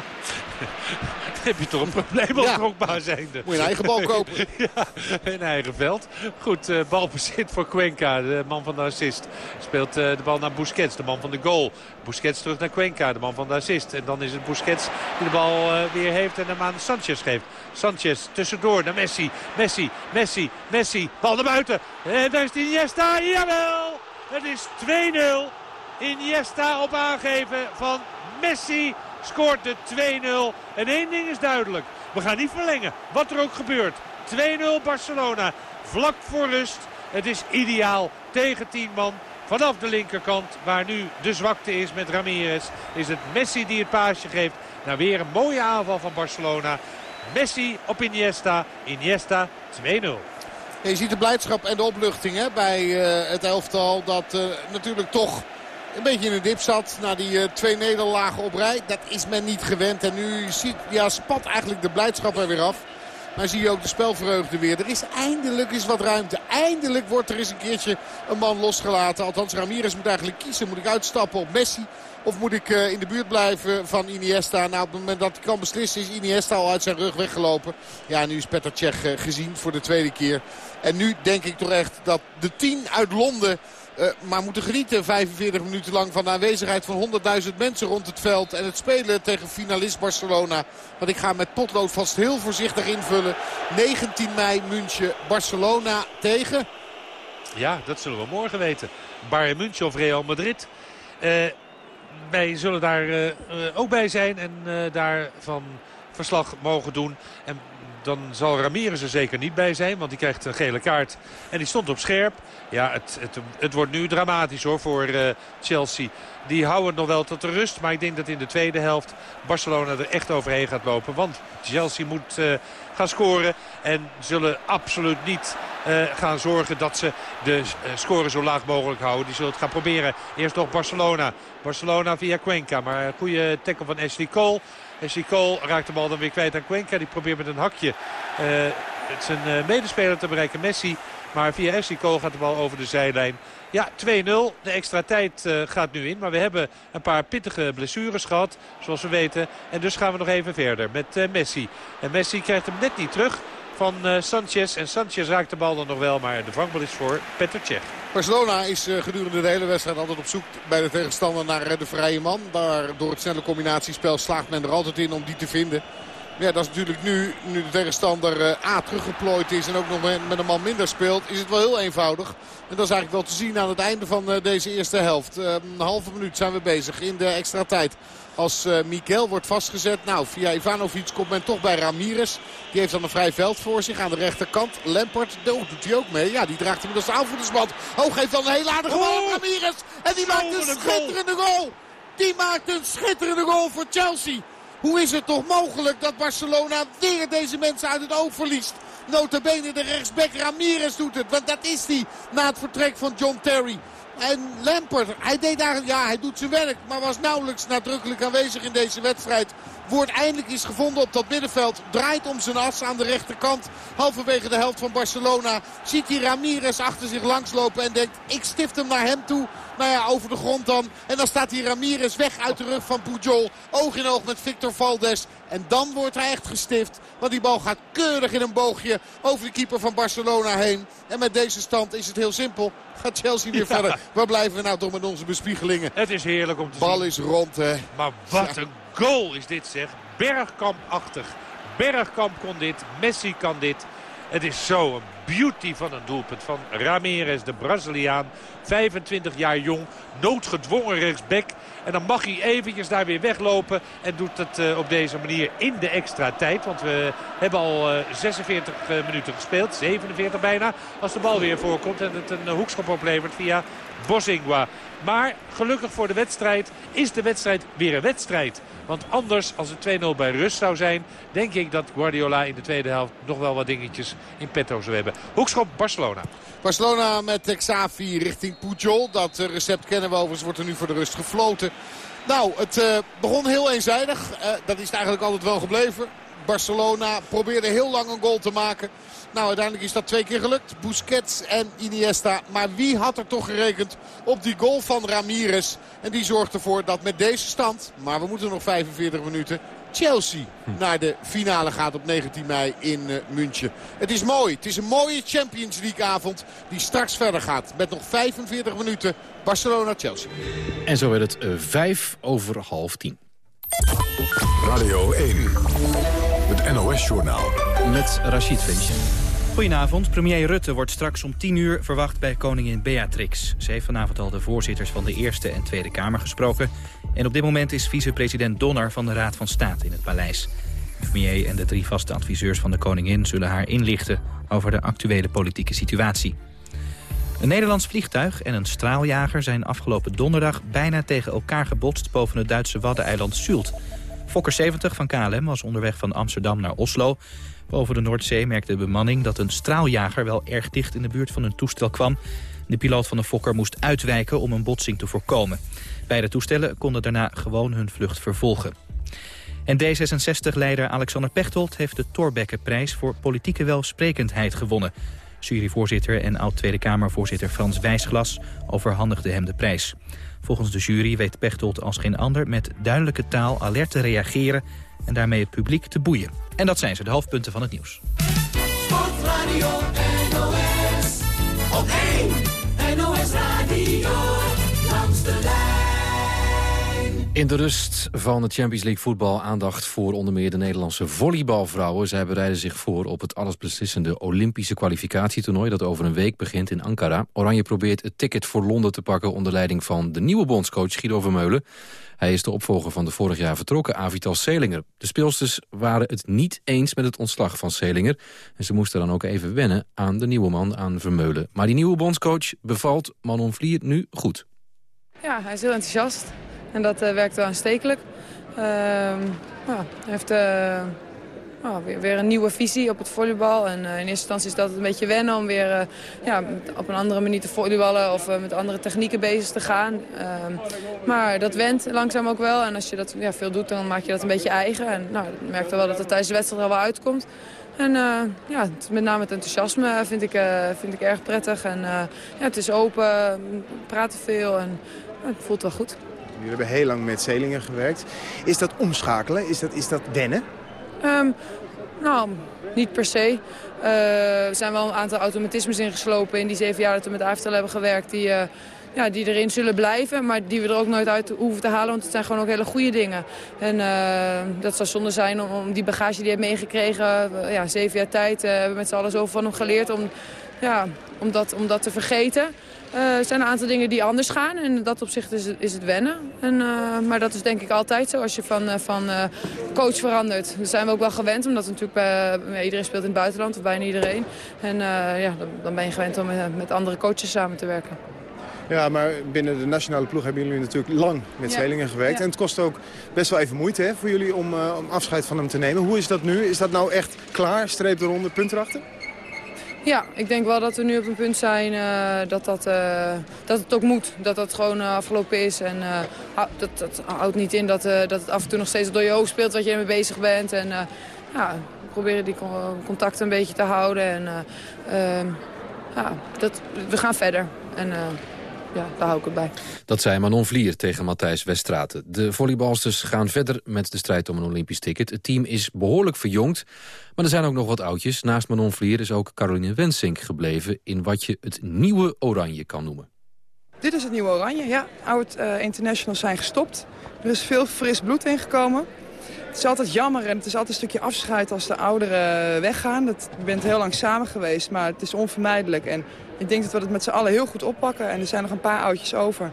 *laughs* heb je toch een probleem als ja. Drogba zijnde. Moet je een eigen bal kopen. *laughs* ja, een eigen veld. Goed, uh, balbezit voor Cuenca, de man van de assist. Speelt uh, de bal naar Busquets, de man van de goal. Busquets terug naar Cuenca, de man van de assist. En dan is het Busquets die de bal uh, weer heeft en hem aan Sanchez geeft. Sanchez tussendoor naar Messi. Messi, Messi, Messi. Bal naar buiten. En daar is Iniesta. Jawel! Het is 2-0. Iniesta op aangeven van Messi scoort de 2-0. En één ding is duidelijk. We gaan niet verlengen. Wat er ook gebeurt. 2-0 Barcelona. Vlak voor rust. Het is ideaal tegen 10 man. Vanaf de linkerkant, waar nu de zwakte is met Ramirez, is het Messi die het paasje geeft. Naar weer een mooie aanval van Barcelona. Messi op Iniesta. Iniesta 2-0. je ziet de blijdschap en de opluchting hè, bij uh, het elftal dat uh, natuurlijk toch een beetje in de dip zat. Na die uh, twee nederlagen op rij. Dat is men niet gewend. En nu ziet, ja, spat eigenlijk de blijdschap er weer af. Maar zie je ook de spelvreugde weer. Er is eindelijk eens wat ruimte. Eindelijk wordt er eens een keertje een man losgelaten. Althans, Ramirez moet eigenlijk kiezen. Moet ik uitstappen op Messi? Of moet ik uh, in de buurt blijven van Iniesta? Nou, op het moment dat hij kan beslissen is Iniesta al uit zijn rug weggelopen. Ja, nu is Petr Cech uh, gezien voor de tweede keer. En nu denk ik toch echt dat de tien uit Londen uh, maar moeten genieten 45 minuten lang van de aanwezigheid van 100.000 mensen rond het veld. En het spelen tegen finalist Barcelona. Want ik ga met potlood vast heel voorzichtig invullen. 19 mei München, Barcelona tegen... Ja, dat zullen we morgen weten. Bayern München of Real Madrid. Uh, wij zullen daar uh, ook bij zijn en daarvan verslag mogen doen. En dan zal Ramirez er zeker niet bij zijn. Want die krijgt een gele kaart. En die stond op scherp. Ja, het, het, het wordt nu dramatisch hoor voor uh, Chelsea. Die houden nog wel tot de rust. Maar ik denk dat in de tweede helft Barcelona er echt overheen gaat lopen. Want Chelsea moet uh, gaan scoren. En zullen absoluut niet gaan zorgen dat ze de score zo laag mogelijk houden. Die zullen het gaan proberen. Eerst nog Barcelona. Barcelona via Cuenca. Maar een goede tackle van Ashley Cole. Ashley Cole raakt de bal dan weer kwijt aan Cuenca. Die probeert met een hakje uh, zijn uh, medespeler te bereiken, Messi. Maar via Ashley Cole gaat de bal over de zijlijn. Ja, 2-0. De extra tijd gaat nu in. Maar we hebben een paar pittige blessures gehad, zoals we weten. En dus gaan we nog even verder met Messi. En Messi krijgt hem net niet terug van uh, Sanchez. En Sanchez raakt de bal dan nog wel, maar de vangbal is voor Petr. Barcelona is uh, gedurende de hele wedstrijd altijd op zoek bij de tegenstander naar uh, de vrije man. Daar door het snelle combinatiespel slaagt men er altijd in om die te vinden. Ja, dat is natuurlijk nu, nu de tegenstander A teruggeplooid is en ook nog met, een man minder speelt, is het wel heel eenvoudig. En dat is eigenlijk wel te zien aan het einde van deze eerste helft. Uh, een halve minuut zijn we bezig in de extra tijd. Als uh, Mikel wordt vastgezet. Nou, via Ivanovic komt men toch bij Ramirez. Die heeft dan een vrij veld voor zich aan de rechterkant. Lampert, oh, doet hij ook mee. Ja, die draagt hem de aanvoerdersband. Oh, geeft dan een heel aardige bal op Ramirez. En die maakt een schitterende goal. Die maakt een schitterende goal voor Chelsea. Hoe is het toch mogelijk dat Barcelona weer deze mensen uit het oog verliest? Notabene de rechtsback Ramirez doet het. Want dat is hij na het vertrek van John Terry. En Lampert, hij deed eigenlijk, ja, hij doet zijn werk. Maar was nauwelijks nadrukkelijk aanwezig in deze wedstrijd. Wordt eindelijk eens gevonden op dat middenveld. Draait om zijn as aan de rechterkant. Halverwege de helft van Barcelona. Ziet hij Ramirez achter zich langslopen en denkt, ik stift hem naar hem toe. Nou ja, over de grond dan. En dan staat hier Ramirez weg uit de rug van Pujol. Oog in oog met Victor Valdes. En dan wordt hij echt gestift. Want die bal gaat keurig in een boogje over de keeper van Barcelona heen. En met deze stand is het heel simpel. Gaat Chelsea weer *laughs* verder. Waar blijven we nou toch met onze bespiegelingen? Het is heerlijk om te bal zien. Bal is rond, hè. Maar wat een goal is dit, zeg. Bergkamp-achtig. Bergkamp kon dit. Messi kan dit. Het is zo een beauty van een doelpunt van Ramirez, de Braziliaan. 25 jaar jong, noodgedwongen rechtsback. En dan mag hij eventjes daar weer weglopen. En doet het uh, op deze manier in de extra tijd. Want we hebben al uh, 46 uh, minuten gespeeld. 47 bijna. Als de bal weer voorkomt en het een hoekschop oplevert via Bosingwa. Maar gelukkig voor de wedstrijd is de wedstrijd weer een wedstrijd. Want anders, als het 2-0 bij rust zou zijn... denk ik dat Guardiola in de tweede helft nog wel wat dingetjes in petto zou hebben. Hoekschop Barcelona. Barcelona met Xavi richting Pujol. Dat eh, recept kennen we overigens. Wordt er nu voor de rust gefloten. Nou, het uh, begon heel eenzijdig. Uh, dat is eigenlijk altijd wel gebleven. Barcelona probeerde heel lang een goal te maken. Nou, uiteindelijk is dat twee keer gelukt. Busquets en Iniesta. Maar wie had er toch gerekend op die goal van Ramirez? En die zorgt ervoor dat met deze stand, maar we moeten nog 45 minuten... Chelsea naar de finale gaat op 19 mei in uh, München. Het is mooi. Het is een mooie Champions League avond die straks verder gaat. Met nog 45 minuten Barcelona-Chelsea. En zo werd het uh, vijf over half tien. Radio 1. Het NOS-journaal. Met Rachid Finch. Goedenavond. Premier Rutte wordt straks om 10 uur verwacht bij koningin Beatrix. Ze heeft vanavond al de voorzitters van de Eerste en Tweede Kamer gesproken. En op dit moment is vicepresident Donner van de Raad van State in het paleis. De premier en de drie vaste adviseurs van de koningin zullen haar inlichten over de actuele politieke situatie. Een Nederlands vliegtuig en een straaljager zijn afgelopen donderdag bijna tegen elkaar gebotst boven het Duitse waddeneiland Sult. Fokker 70 van KLM was onderweg van Amsterdam naar Oslo. Boven de Noordzee merkte de bemanning dat een straaljager wel erg dicht in de buurt van hun toestel kwam. De piloot van de Fokker moest uitwijken om een botsing te voorkomen. Beide toestellen konden daarna gewoon hun vlucht vervolgen. En D66-leider Alexander Pechtold heeft de Torbekkenprijs voor politieke welsprekendheid gewonnen. Juryvoorzitter en oud-Tweede Kamervoorzitter Frans Wijsglas overhandigde hem de prijs. Volgens de jury weet Pechtold als geen ander met duidelijke taal alert te reageren en daarmee het publiek te boeien. En dat zijn ze, de hoofdpunten van het nieuws. Sportradio NOS, op 1 In de rust van het Champions League voetbal aandacht voor onder meer de Nederlandse volleybalvrouwen. Zij bereiden zich voor op het allesbeslissende Olympische kwalificatietoernooi dat over een week begint in Ankara. Oranje probeert het ticket voor Londen te pakken onder leiding van de nieuwe bondscoach Guido Vermeulen. Hij is de opvolger van de vorig jaar vertrokken Avital Selinger. De speelsters waren het niet eens met het ontslag van Selinger. En ze moesten dan ook even wennen aan de nieuwe man, aan Vermeulen. Maar die nieuwe bondscoach bevalt Manon Vlier nu goed. Ja, hij is heel enthousiast. En dat uh, werkt wel aanstekelijk. Hij heeft... Oh, weer, weer, een nieuwe visie op het volleybal. En uh, in eerste instantie is dat een beetje wennen om weer ja, op een andere manier te volleyballen of met andere technieken bezig te gaan. Ehm, maar dat went langzaam ook wel. En als je dat ja, veel doet, dan maak je dat een beetje eigen. En nou, merkte wel dat het tijdens de wedstrijd al wel uitkomt. En ja, met name het enthousiasme vind ik, vind ik erg prettig. En ja, het is open, we praten veel en het voelt wel goed. Jullie hebben heel lang met Zelingen gewerkt. Is dat omschakelen? Is dat, is dat wennen? Um, nou, niet per se. Uh, er zijn wel een aantal automatismes ingeslopen in die zeven jaar dat we met Aftel hebben gewerkt. Die, uh, ja, die erin zullen blijven, maar die we er ook nooit uit hoeven te halen. Want het zijn gewoon ook hele goede dingen. En uh, dat zou zonde zijn om, die bagage die je hebt meegekregen. ja, zeven jaar tijd hebben we met z'n allen zoveel van hem geleerd om, ja, om, dat, om dat te vergeten. Er zijn een aantal dingen die anders gaan. En in dat opzicht is het, is het wennen. En, maar dat is denk ik altijd zo als je van, van coach verandert. Dat zijn we ook wel gewend. Omdat natuurlijk bij, iedereen speelt in het buitenland. Of bijna iedereen. En ja, dan, ben je gewend om met, andere coaches samen te werken. Ja, maar binnen de nationale ploeg hebben jullie natuurlijk lang met ja. Zwelingen gewerkt. Ja. En het kost ook best wel even moeite hè, voor jullie om, om afscheid van hem te nemen. Hoe is dat nu? Is dat nou echt klaar? Streep eronder, punt erachter? Ja, ik denk wel dat we nu op een punt zijn uh, dat, dat, uh, dat het ook moet. Dat dat gewoon uh, afgelopen is. En dat, dat houdt niet in dat, dat het af en toe nog steeds door je hoofd speelt wat je ermee bezig bent. En ja, we proberen die contacten een beetje te houden. En ehm, ja, dat, we gaan verder. En, ja, daar hou ik het bij. Dat zei Manon Vlier tegen Matthijs Westraten. De volleybalsters gaan verder met de strijd om een Olympisch ticket. Het team is behoorlijk verjongd, maar er zijn ook nog wat oudjes. Naast Manon Vlier is ook Caroline Wensink gebleven... in wat je het nieuwe oranje kan noemen. Dit is het nieuwe oranje, ja. Oud uh, internationals zijn gestopt. Er is veel fris bloed ingekomen. Het is altijd jammer en het is altijd een stukje afscheid als de ouderen weggaan. Dat, je bent heel lang samen geweest, maar het is onvermijdelijk. En ik denk dat we het met z'n allen heel goed oppakken. En er zijn nog een paar oudjes over.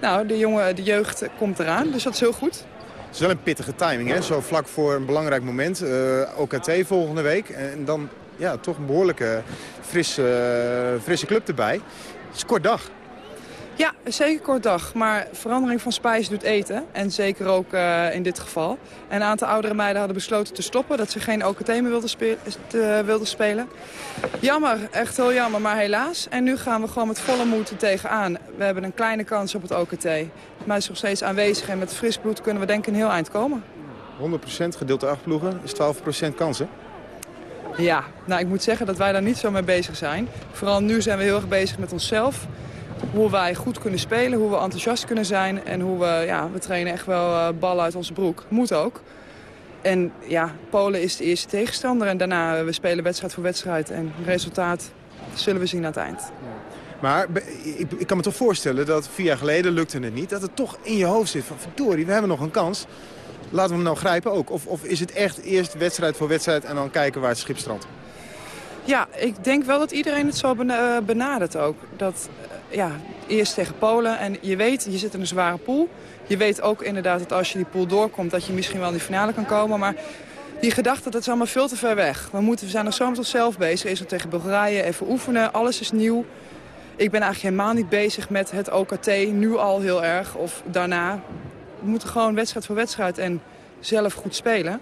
Nou, de, jongen, de jeugd komt eraan, dus dat is heel goed. Het is wel een pittige timing, hè? Zo vlak voor een belangrijk moment. Uh, OKT volgende week. En dan ja, toch een behoorlijke frisse, frisse club erbij. Het is kort dag. Ja, zeker kort dag. Maar verandering van spijs doet eten. En zeker ook uh, in dit geval. En een aantal oudere meiden hadden besloten te stoppen. Dat ze geen OKT meer wilden, spe wilden spelen. Jammer, echt heel jammer, maar helaas. En nu gaan we gewoon met volle moed tegenaan. We hebben een kleine kans op het OKT. Maar is nog steeds aanwezig. En met fris bloed kunnen we denk ik een heel eind komen. 100% gedeelte 8 ploegen is 12% kansen. Ja, nou ik moet zeggen dat wij daar niet zo mee bezig zijn. Vooral nu zijn we heel erg bezig met onszelf hoe wij goed kunnen spelen, hoe we enthousiast kunnen zijn. En hoe we, ja, we trainen echt wel uh, ballen uit onze broek. Moet ook. En ja, Polen is de eerste tegenstander. En daarna, uh, we spelen wedstrijd voor wedstrijd. En resultaat zullen we zien aan het eind. Maar ik, ik, kan me toch voorstellen dat vier jaar geleden lukte het niet. Dat het toch in je hoofd zit van verdorie, we hebben nog een kans. Laten we hem nou grijpen ook. Of, of is het echt eerst wedstrijd voor wedstrijd en dan kijken waar het schip strandt? Ja, ik denk wel dat iedereen het zo eh, benadert ook. Dat ja, eerst tegen Polen. En je weet, je zit in een zware pool. Je weet ook inderdaad dat als je die pool doorkomt... dat je misschien wel in de finale kan komen. Maar die gedachte, dat is allemaal veel te ver weg. We, moeten, we zijn nog zo met onszelf bezig. Eerst tegen Bulgarije, even oefenen. Alles is nieuw. Ik ben eigenlijk helemaal niet bezig met het OKT, nu al heel erg. Of daarna. We moeten gewoon wedstrijd voor wedstrijd en zelf goed spelen.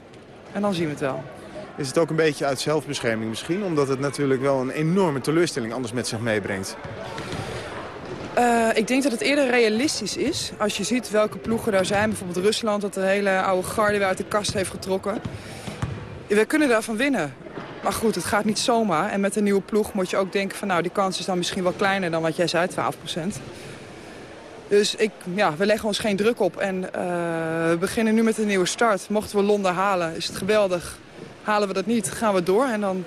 En dan zien we het wel. Is het ook een beetje uit zelfbescherming misschien? Omdat het natuurlijk wel een enorme teleurstelling anders met zich meebrengt. Uh, ik denk dat het eerder realistisch is. Als je ziet welke ploegen daar zijn. Bijvoorbeeld Rusland dat de hele oude garde weer uit de kast heeft getrokken. We kunnen daarvan winnen. Maar goed, het gaat niet zomaar. En met een nieuwe ploeg moet je ook denken van... nou, die kans is dan misschien wel kleiner dan wat jij zei, 12% Dus ik, ja, we leggen ons geen druk op. En uh, we beginnen nu met een nieuwe start. Mochten we Londen halen, is het geweldig. Halen we dat niet, gaan we door. En dan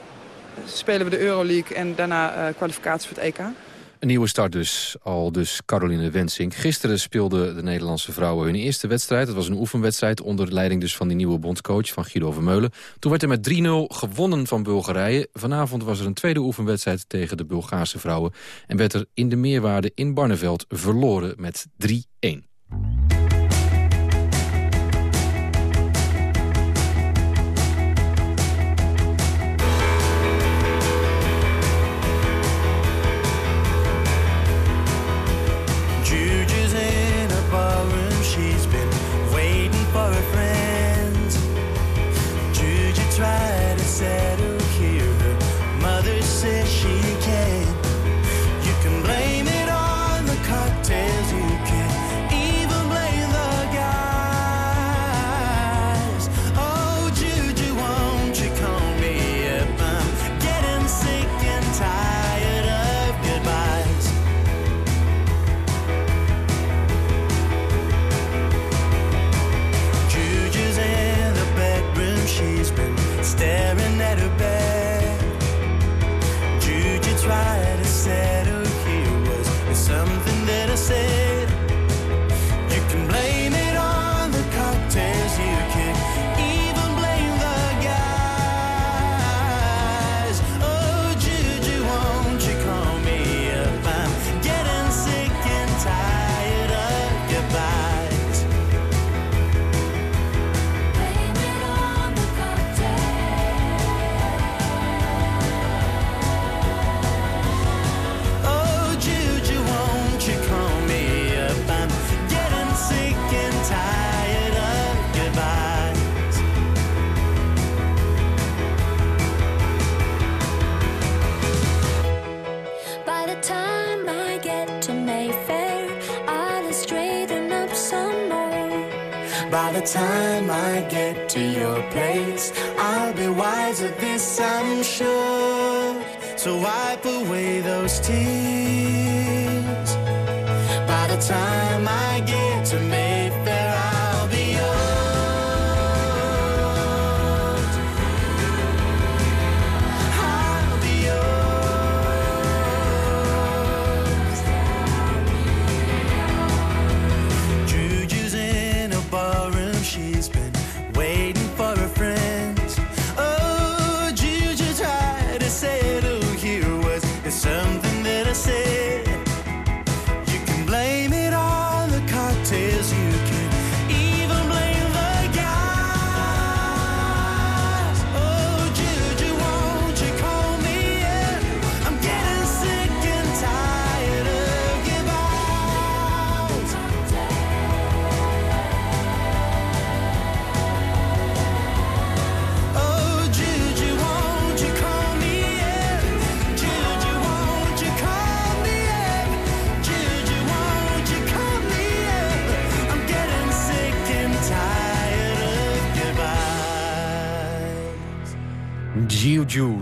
spelen we de Euroleague en daarna uh, kwalificatie voor het EK. Een nieuwe start dus, al dus Caroline Wensink. Gisteren speelden de Nederlandse vrouwen hun eerste wedstrijd. Het was een oefenwedstrijd onder leiding dus van die nieuwe bondscoach van Guido Vermeulen. Toen werd er met 3-0 gewonnen van Bulgarije. Vanavond was er een tweede oefenwedstrijd tegen de Bulgaarse vrouwen. En werd er in de meerwaarde in Barneveld verloren met 3-1. Time I get to your place, I'll be wiser, this I'm sure. So wipe away those tears. By the time I get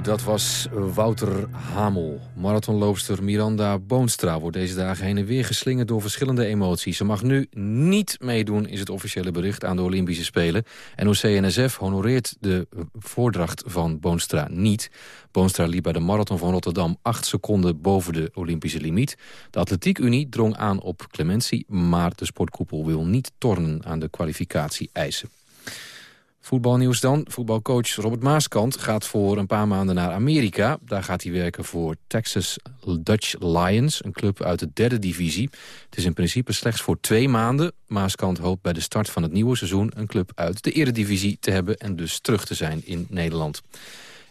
dat was Wouter Hamel. Marathonloopster Miranda Boonstra wordt deze dagen heen en weer geslingerd door verschillende emoties. Ze mag nu niet meedoen, is het officiële bericht aan de Olympische Spelen. NOC-NSF honoreert de voordracht van Boonstra niet. Boonstra liep bij de marathon van Rotterdam 8 seconden boven de Olympische limiet. De Atletiekunie drong aan op clementie, maar de sportkoepel wil niet tornen aan de kwalificatie-eisen. Voetbalnieuws dan. Voetbalcoach Robert Maaskant gaat voor een paar maanden naar Amerika. Daar gaat hij werken voor Texas Dutch Lions, een club uit de derde divisie. Het is in principe slechts voor twee maanden. Maaskant hoopt bij de start van het nieuwe seizoen een club uit de eredivisie te hebben... en dus terug te zijn in Nederland.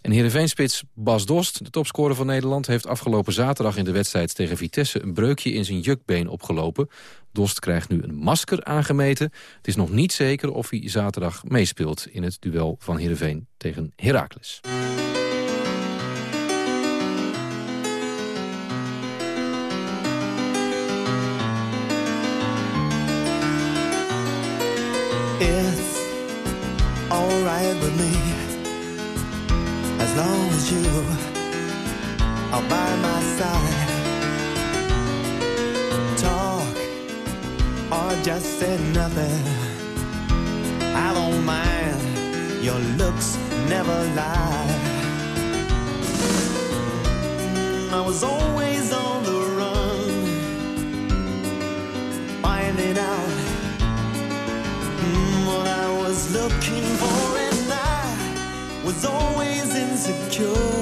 En Heerenveenspits Bas Dost, de topscorer van Nederland... heeft afgelopen zaterdag in de wedstrijd tegen Vitesse... een breukje in zijn jukbeen opgelopen. Dost krijgt nu een masker aangemeten. Het is nog niet zeker of hij zaterdag meespeelt... in het duel van Heerenveen tegen Heracles. You are by my side. Talk or just say nothing. I don't mind. Your looks never lie. I was always on the run, finding out Mm, what I was looking for, was always insecure.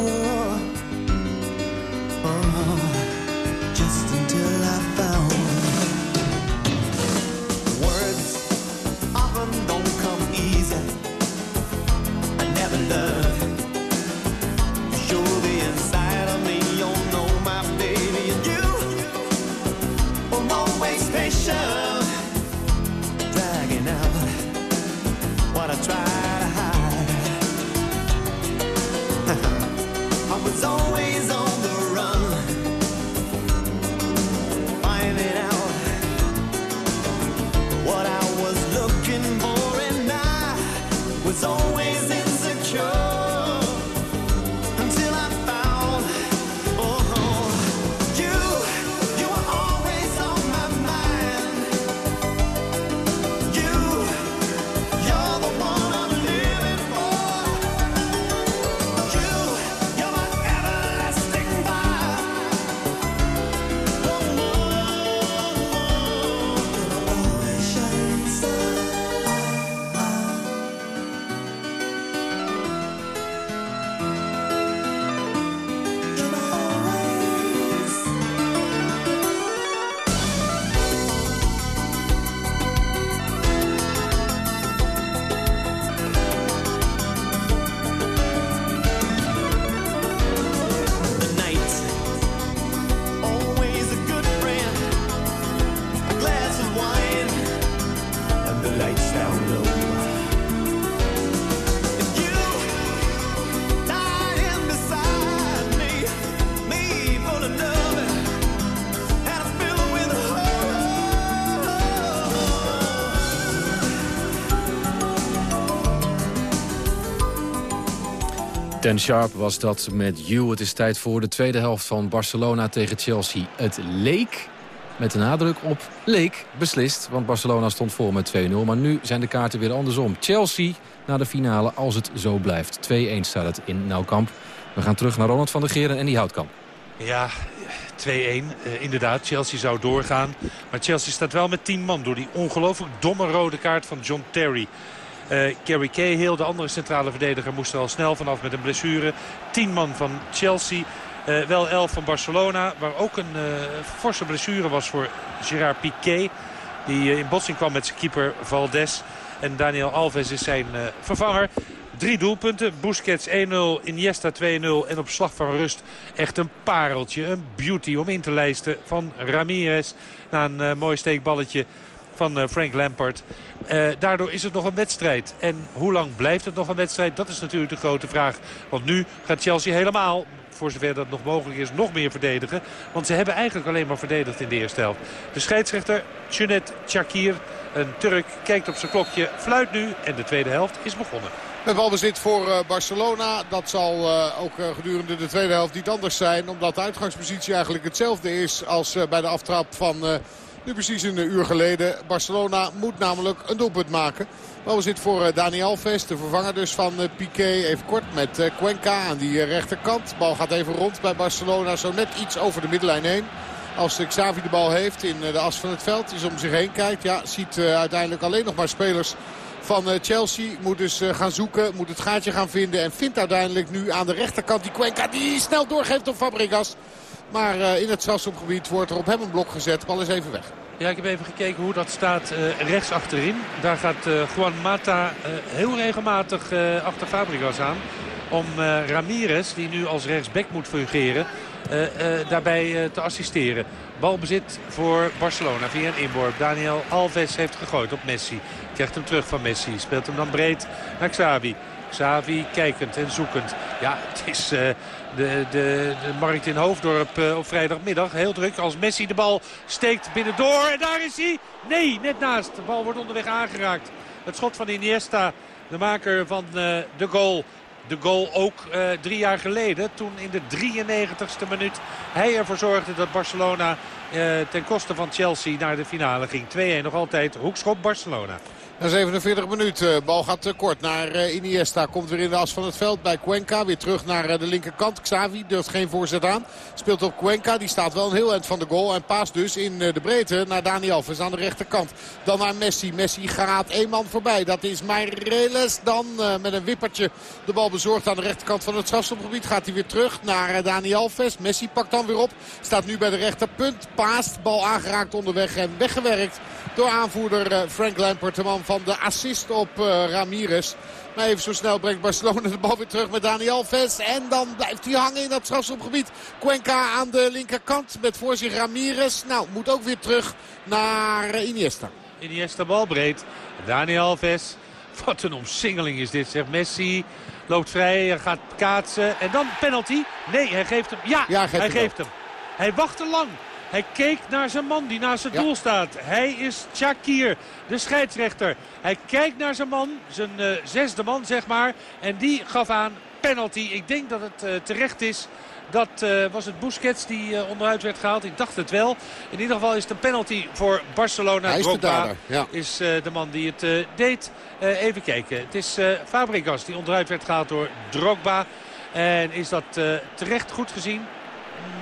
Ten Sharp was dat met You. Het is tijd voor de tweede helft van Barcelona tegen Chelsea. Het leek, met de nadruk op leek, beslist. Want Barcelona stond voor met 2-0. Maar nu zijn de kaarten weer andersom. Chelsea naar de finale als het zo blijft. 2-1 staat het in Nauwkamp. We gaan terug naar Ronald van der Geer en die Houtkamp. Ja, 2-1. Eh, inderdaad, Chelsea zou doorgaan. Maar Chelsea staat wel met 10 man door die ongelooflijk domme rode kaart van John Terry. Eh Gary Cahill, de andere centrale verdediger, moest er al snel vanaf met een blessure. 10 man van Chelsea. Eh, Uh, wel 11 van Barcelona, waar ook een uh, forse blessure was voor Gerard Piqué. Die in botsing kwam met zijn keeper Valdes. En Daniel Alves is zijn vervanger. Drie doelpunten. Busquets 1-0, Iniesta 2-0 en op slag van rust echt een pareltje. Een beauty om in te lijsten van Ramirez. Na een uh, mooi steekballetje van uh, Frank Lampard. Uh, daardoor is het nog een wedstrijd. En hoe lang blijft het nog een wedstrijd? Dat is natuurlijk de grote vraag. Want nu gaat Chelsea helemaal voor zover dat nog mogelijk is, nog meer verdedigen. Want ze hebben eigenlijk alleen maar verdedigd in de eerste helft. De scheidsrechter, Chunet Chakir, een Turk, kijkt op zijn klokje, fluit nu en de tweede helft is begonnen. Met balbezit voor uh, Barcelona. Dat zal ook gedurende de tweede helft niet anders zijn. Omdat de uitgangspositie eigenlijk hetzelfde is als bij de aftrap van nu precies een uur geleden. Barcelona moet namelijk een doelpunt maken. Balbezit voor Dani Alves, de vervanger dus van Piqué. Even kort met Cuenca aan die rechterkant. Bal gaat even rond bij Barcelona. Zo net iets over de middenlijn heen. Als Xavi de bal heeft in de as van het veld. Is om zich heen kijkt. Ja, ziet uiteindelijk alleen nog maar spelers van eh, Chelsea. Moet dus eh, gaan zoeken, moet het gaatje gaan vinden. En vindt uiteindelijk nu aan de rechterkant die Cuenca die snel doorgeeft op Fabregas. Maar eh, in het strafschopgebied wordt er op hem een blok gezet. Bal is even weg. Ja, ik heb even gekeken hoe dat staat uh, rechts achterin. Daar gaat uh, Juan Mata heel regelmatig achter Fabregas aan. Om Ramirez, die nu als rechtsback moet fungeren, daarbij te assisteren. Balbezit voor Barcelona via een inworp. Daniel Alves heeft gegooid op Messi. Krijgt hem terug van Messi. Speelt hem dan breed naar Xavi. Xavi kijkend en zoekend. Ja, het is de, de, de markt in Hoofddorp uh, op vrijdagmiddag. Heel druk als Messi de bal steekt binnendoor. En daar is hij. Nee, net naast. De bal wordt onderweg aangeraakt. Het schot van Iniesta, de maker van uh, de goal. De goal ook uh, drie jaar geleden. Toen in de 93ste minuut hij ervoor zorgde dat Barcelona ten koste van Chelsea naar de finale ging. 2-1 nog altijd hoekschop Barcelona. Na 47 minuten. Bal gaat kort naar Iniesta. Komt weer in de as van het veld bij Cuenca. Weer terug naar de linkerkant. Xavi durft geen voorzet aan. Speelt op Cuenca. Die staat wel een heel eind van de goal. En paast dus in de breedte naar Dani Alves aan de rechterkant. Dan naar Messi. Messi gaat één man voorbij. Dat is Meireles. Dan met een wippertje de bal bezorgd aan de rechterkant van het strafstopgebied. Gaat hij weer terug naar Dani Alves. Messi pakt dan weer op. Staat nu bij de rechterpunt. Paast. Bal aangeraakt onderweg en weggewerkt door aanvoerder Frank Lampert. De man van de assist op uh, Ramirez. Maar even zo snel brengt Barcelona de bal weer terug met Dani Alves. En dan blijft hij hangen in dat strafschopgebied. Cuenca aan de linkerkant met voor zich Ramirez. Nou, moet ook weer terug naar Iniesta. Iniesta balbreed. Dani Alves. Wat een omsingeling is dit, zegt Messi. Loopt vrij, hij gaat kaatsen. En dan penalty. Nee, hij geeft hem. Ja, ja geeft hij hem geeft hem. Hij wacht te lang. Hij keek naar zijn man die naast het doel staat. Hij is Shakir, de scheidsrechter. Hij kijkt naar zijn man, zijn uh, zesde man zeg maar. En die gaf aan penalty. Ik denk dat het uh, terecht is. Dat uh, was het Busquets die onderuit werd gehaald. Ik dacht het wel. In ieder geval is het een penalty voor Barcelona. Hij is Drogba de ja. is de man die het deed. even kijken. Het is Fabregas die onderuit werd gehaald door Drogba. En is dat terecht goed gezien?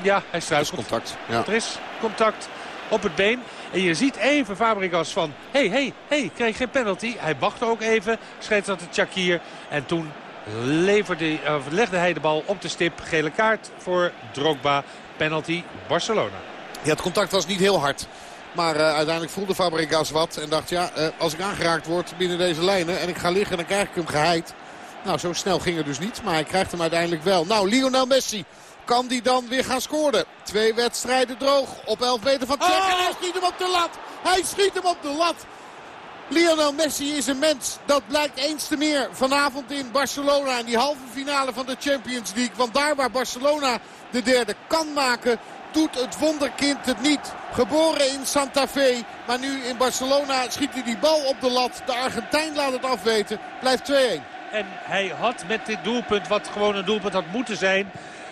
Ja, hij struikelt. Er is contact. Ja. Er is contact op het been. En je ziet even Fabregas van, hé, hey, hé, hey, hey, kreeg geen penalty. Hij wachtte ook even, scheidsrechter Chakir. En toen leverde, legde hij de bal op de stip. Gele kaart voor Drogba. Penalty Barcelona. Ja, het contact was niet heel hard. Maar uh, uiteindelijk voelde Fabregas wat. En dacht, ja, uh, als ik aangeraakt word binnen deze lijnen en ik ga liggen, dan krijg ik hem geheid. Nou, zo snel ging het dus niet. Maar hij krijgt hem uiteindelijk wel. Nou, Lionel Messi kan die dan weer gaan scoren. Twee wedstrijden droog op 11 meter van Tsjech. Oh! En hij schiet hem op de lat. Hij schiet hem op de lat. Lionel Messi is een mens. Dat blijkt eens te meer vanavond in Barcelona. In die halve finale van de Champions League. Want daar waar Barcelona de derde kan maken doet het wonderkind het niet. Geboren in Santa Fe, maar nu in Barcelona schiet hij die bal op de lat. De Argentijn laat het afweten, blijft 2-1. En hij had met dit doelpunt, wat gewoon een doelpunt had moeten zijn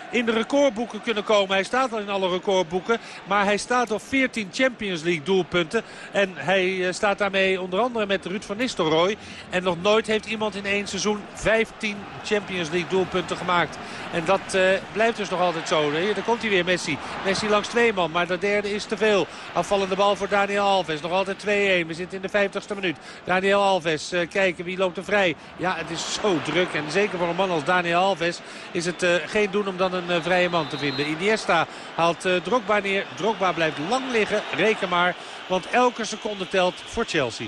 in de recordboeken kunnen komen. Hij staat al in alle recordboeken. Maar hij staat op 14 Champions League doelpunten. En hij eh, staat daarmee onder andere met Ruud van Nistelrooy. En nog nooit heeft iemand in één seizoen 15 Champions League doelpunten gemaakt. En dat uh, blijft dus nog altijd zo. Hier, daar komt hij weer, Messi. Messi langs twee man, maar de derde is te veel. Afvallende bal voor Daniel Alves. Nog altijd 2-1. We zitten in de 50ste minuut. Daniel Alves, uh, kijken wie loopt er vrij. Ja, het is zo druk. En zeker voor een man als Daniel Alves is het geen doen om dan een uh, vrije man te vinden. Iniesta haalt uh, Drogba neer. Drogba blijft lang liggen. Reken maar. Want elke seconde telt voor Chelsea.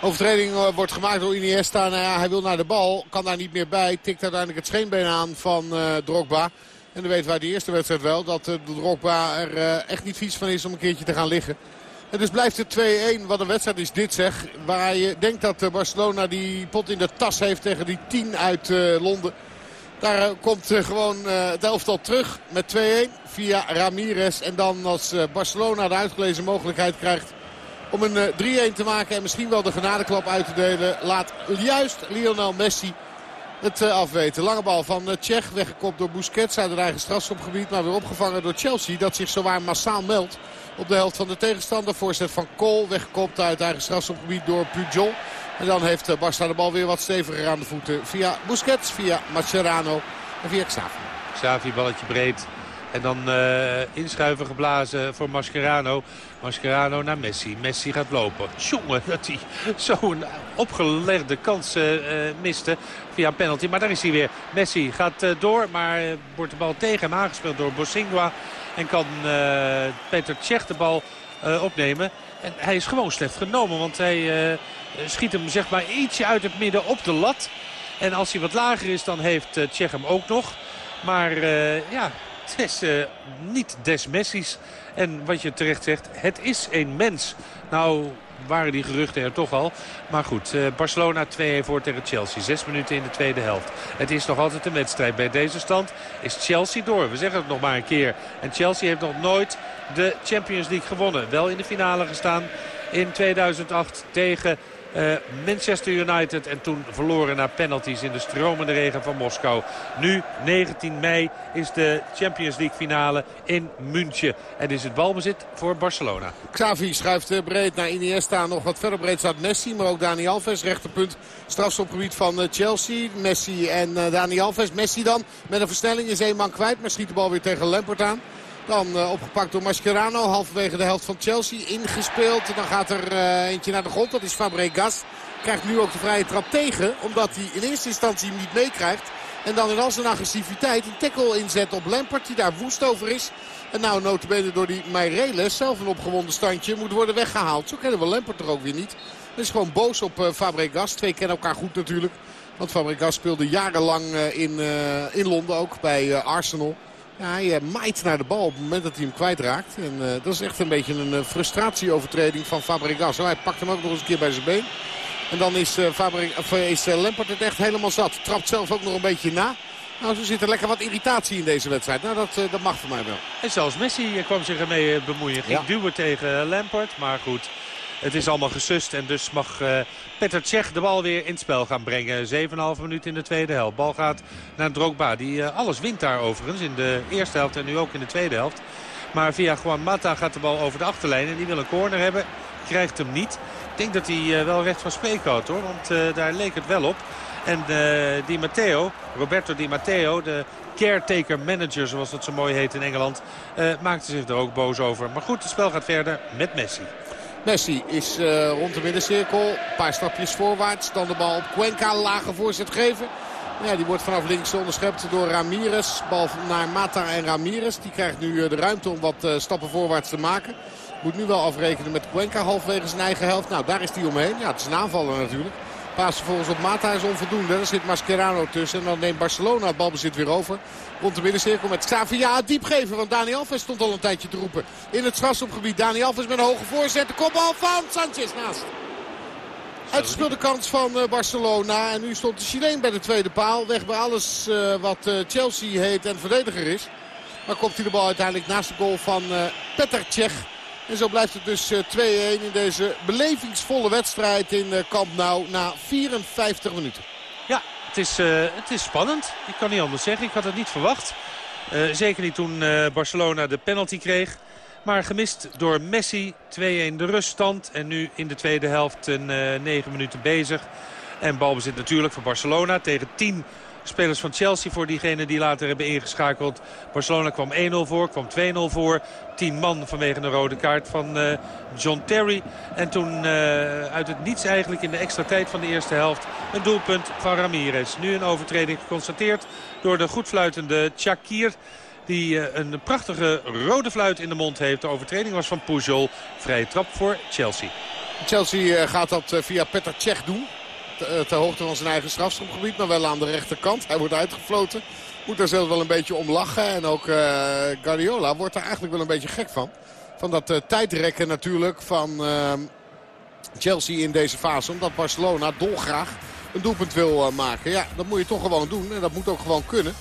Overtreding uh, wordt gemaakt door Iniesta. Nou ja, hij wil naar de bal. Kan daar niet meer bij. Tikt uiteindelijk het scheenbeen aan van Drogba. En dan weten wij de eerste wedstrijd wel. Dat de Drogba er echt niet vies van is om een keertje te gaan liggen. En dus blijft het 2-1. Wat een wedstrijd is dit zeg. Waar je denkt dat Barcelona die pot in de tas heeft tegen die 10 uit Londen. Daar eh, komt eh, gewoon uh, het elftal terug met 2-1 via Ramirez. En dan als Barcelona de uitgelezen mogelijkheid krijgt om een 3-1 te maken. En misschien wel de genadeklap uit te delen. Laat juist Lionel Messi het afweten. Lange bal van Tsjech. Weggekopt door Busquets uit het eigen strafschopgebied. Maar weer opgevangen door Chelsea. Dat zich zowaar massaal meldt op de helft van de tegenstander. Voorzet van Kool. Weggekopt uit eigen strafschopgebied door Pujol. En dan heeft eh, Barça de bal weer wat steviger aan de voeten. Via Busquets, via Mascherano en via Xavi. Xavi balletje breed. En dan uh, inschuiven geblazen voor Mascherano. Mascherano naar Messi. Messi gaat lopen. Jongen, *laughs* dat hij zo'n opgelegde kans uh, miste via penalty. Maar daar is hij weer. Messi gaat door, maar wordt de bal tegen hem aangespeeld door Bosingwa. En kan Peter Tsjech de bal opnemen. En hij is gewoon slecht genomen, want hij schiet hem zeg maar ietsje uit het midden op de lat. En als hij wat lager is, dan heeft Tsjech hem ook nog. Maar ja, het is niet des Messi's. En wat je terecht zegt, het is een mens. Nou waren die geruchten er toch al. Maar goed, Barcelona 2-1 voor tegen Chelsea. Zes minuten in de tweede helft. Het is nog altijd een wedstrijd. Bij deze stand is Chelsea door. We zeggen het nog maar een keer. En Chelsea heeft nog nooit de Champions League gewonnen. Wel in de finale gestaan in 2008 tegen Manchester United. En toen verloren naar penalties in de stromende regen van Moskou. Nu, 19 mei, is de Champions League finale in München. En is het balbezit voor Barcelona. Xavi schuift eh, breed naar Iniesta. Nog wat verder breed staat Messi, maar ook Dani Alves. Rechterpunt strafschopgebied van eh, Chelsea. Messi en Dani Alves. Messi dan met een versnelling is één man kwijt. Maar schiet de bal weer tegen Lampert aan. Dan uh, opgepakt door Mascherano. Halverwege de helft van Chelsea. Ingespeeld. Dan gaat er uh, eentje naar de grond. Dat is Fabregas. Krijgt nu ook de vrije trap tegen. Omdat hij in eerste instantie hem niet meekrijgt. En dan in al zijn agressiviteit een tackle inzet op Lampert. Die daar woest over is. En nou notabene door die Meireles. Zelf een opgewonden standje. Moet worden weggehaald. Zo kennen we Lampert er ook weer niet. Hij is gewoon boos op uh, Fabregas. Twee kennen elkaar goed natuurlijk. Want Fabregas speelde jarenlang in, in Londen ook bij Arsenal. Ja, hij eh, maait naar de bal op het moment dat hij hem kwijtraakt. En uh, dat is echt een beetje een uh, frustratieovertreding van Fabregas. Hij pakt hem ook nog eens een keer bij zijn been. En dan is, uh, Fabregas, is Lampert het echt helemaal zat. Trapt zelf ook nog een beetje na. Nou, zo zit er lekker wat irritatie in deze wedstrijd. Nou, dat, dat mag voor mij wel. En zelfs Messi kwam zich ermee bemoeien. Ging ja. duwen tegen Lampert. Maar goed, het is allemaal gesust en dus mag uh, Peter Tsjech de bal weer in het spel gaan brengen. 7,5 minuut in de tweede helft. Bal gaat naar Drogba. Die uh, alles wint daar overigens in de eerste helft en nu ook in de tweede helft. Maar via Juan Mata gaat de bal over de achterlijn en die wil een corner hebben. Krijgt hem niet. Ik denk dat hij uh, wel recht van spreken had hoor, want daar leek het wel op. En Di Matteo, Roberto Di Matteo, de caretaker manager zoals dat zo mooi heet in Engeland, maakte zich er ook boos over. Maar goed, het spel gaat verder met Messi. Messi is uh, rond de middencirkel. Een paar stapjes voorwaarts. Dan de bal op Cuenca. Lage voorzet geven. Ja, die wordt vanaf links onderschept door Ramirez. Bal naar Mata en Ramirez. Die krijgt nu eh, de ruimte om wat uh, stappen voorwaarts te maken. Moet nu wel afrekenen met Cuenca halfwege zijn eigen helft. Nou, daar is hij omheen. Ja, het is een aanvaller natuurlijk. Paas volgens op Mata is onvoldoende. Er zit Mascherano tussen. En dan neemt Barcelona het balbezit weer over. Rond de middencirkel met Xavi. Ja, diep geven. Want Dani Alves stond al een tijdje te roepen. In het strafschopgebied. Dani Alves met een hoge voorzet. De kopbal van Sanchez naast. Uitgespeelde kans van uh, Barcelona. En nu stond de Chileen bij de tweede paal. Weg bij alles uh, wat uh, Chelsea heet en verdediger is. Maar komt hij de bal uiteindelijk naast de goal van Petr Cech. En zo blijft het dus 2-1 in deze belevingsvolle wedstrijd in Camp Nou na 54 minuten. Ja, het is, uh, het is spannend. Ik kan niet anders zeggen. Ik had het niet verwacht. Uh, zeker niet toen uh, Barcelona de penalty kreeg. Maar gemist door Messi. 2-1 de ruststand. En nu in de tweede helft een 9 minuten bezig. En balbezit natuurlijk voor Barcelona tegen 10 spelers van Chelsea voor diegenen die later hebben ingeschakeld. Barcelona kwam 1-0 voor, kwam 2-0 voor. 10 man vanwege een rode kaart van uh, John Terry. En toen uh, uit het niets eigenlijk in de extra tijd van de eerste helft een doelpunt van Ramirez. Nu een overtreding geconstateerd door de goedfluitende Chakir. Die uh, een prachtige rode fluit in de mond heeft. De overtreding was van Pujol. Vrije trap voor Chelsea. Chelsea gaat dat via Petr Cech doen. Ter hoogte van zijn eigen strafschopgebied, maar wel aan de rechterkant. Hij wordt uitgefloten. Moet daar zelfs wel een beetje om lachen. En ook uh, Guardiola wordt er eigenlijk wel een beetje gek van. Van dat tijdrekken natuurlijk van Chelsea in deze fase. Omdat Barcelona dolgraag een doelpunt wil maken. Ja, dat moet je toch gewoon doen. En dat moet ook gewoon kunnen.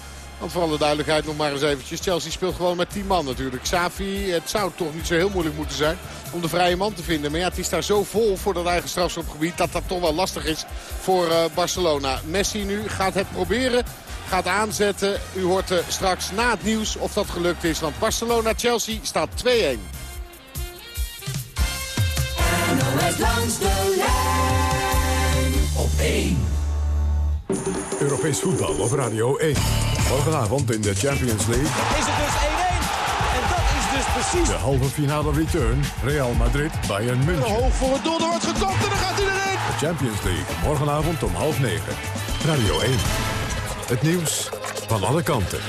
Want voor alle duidelijkheid nog maar eens eventjes. Chelsea speelt gewoon met 10 man natuurlijk. Xavi, het zou toch niet zo heel moeilijk moeten zijn om de vrije man te vinden. Maar ja, het is daar zo vol voor dat eigen strafschopgebied dat dat toch wel lastig is voor uh, Barcelona. Messi nu gaat het proberen. Gaat aanzetten. U hoort uh, straks na het nieuws of dat gelukt is. Want Barcelona-Chelsea staat 2-1. langs de lijn op 1. Europees voetbal op Radio 1. Morgenavond in de Champions League. Is het dus 1-1? En dat is dus precies... De halve finale return. Real Madrid, Bayern München. Hoog voor het doel, er wordt gekopt en dan gaat hij erin. De Champions League, morgenavond om half negen. Radio 1. Het nieuws van alle kanten.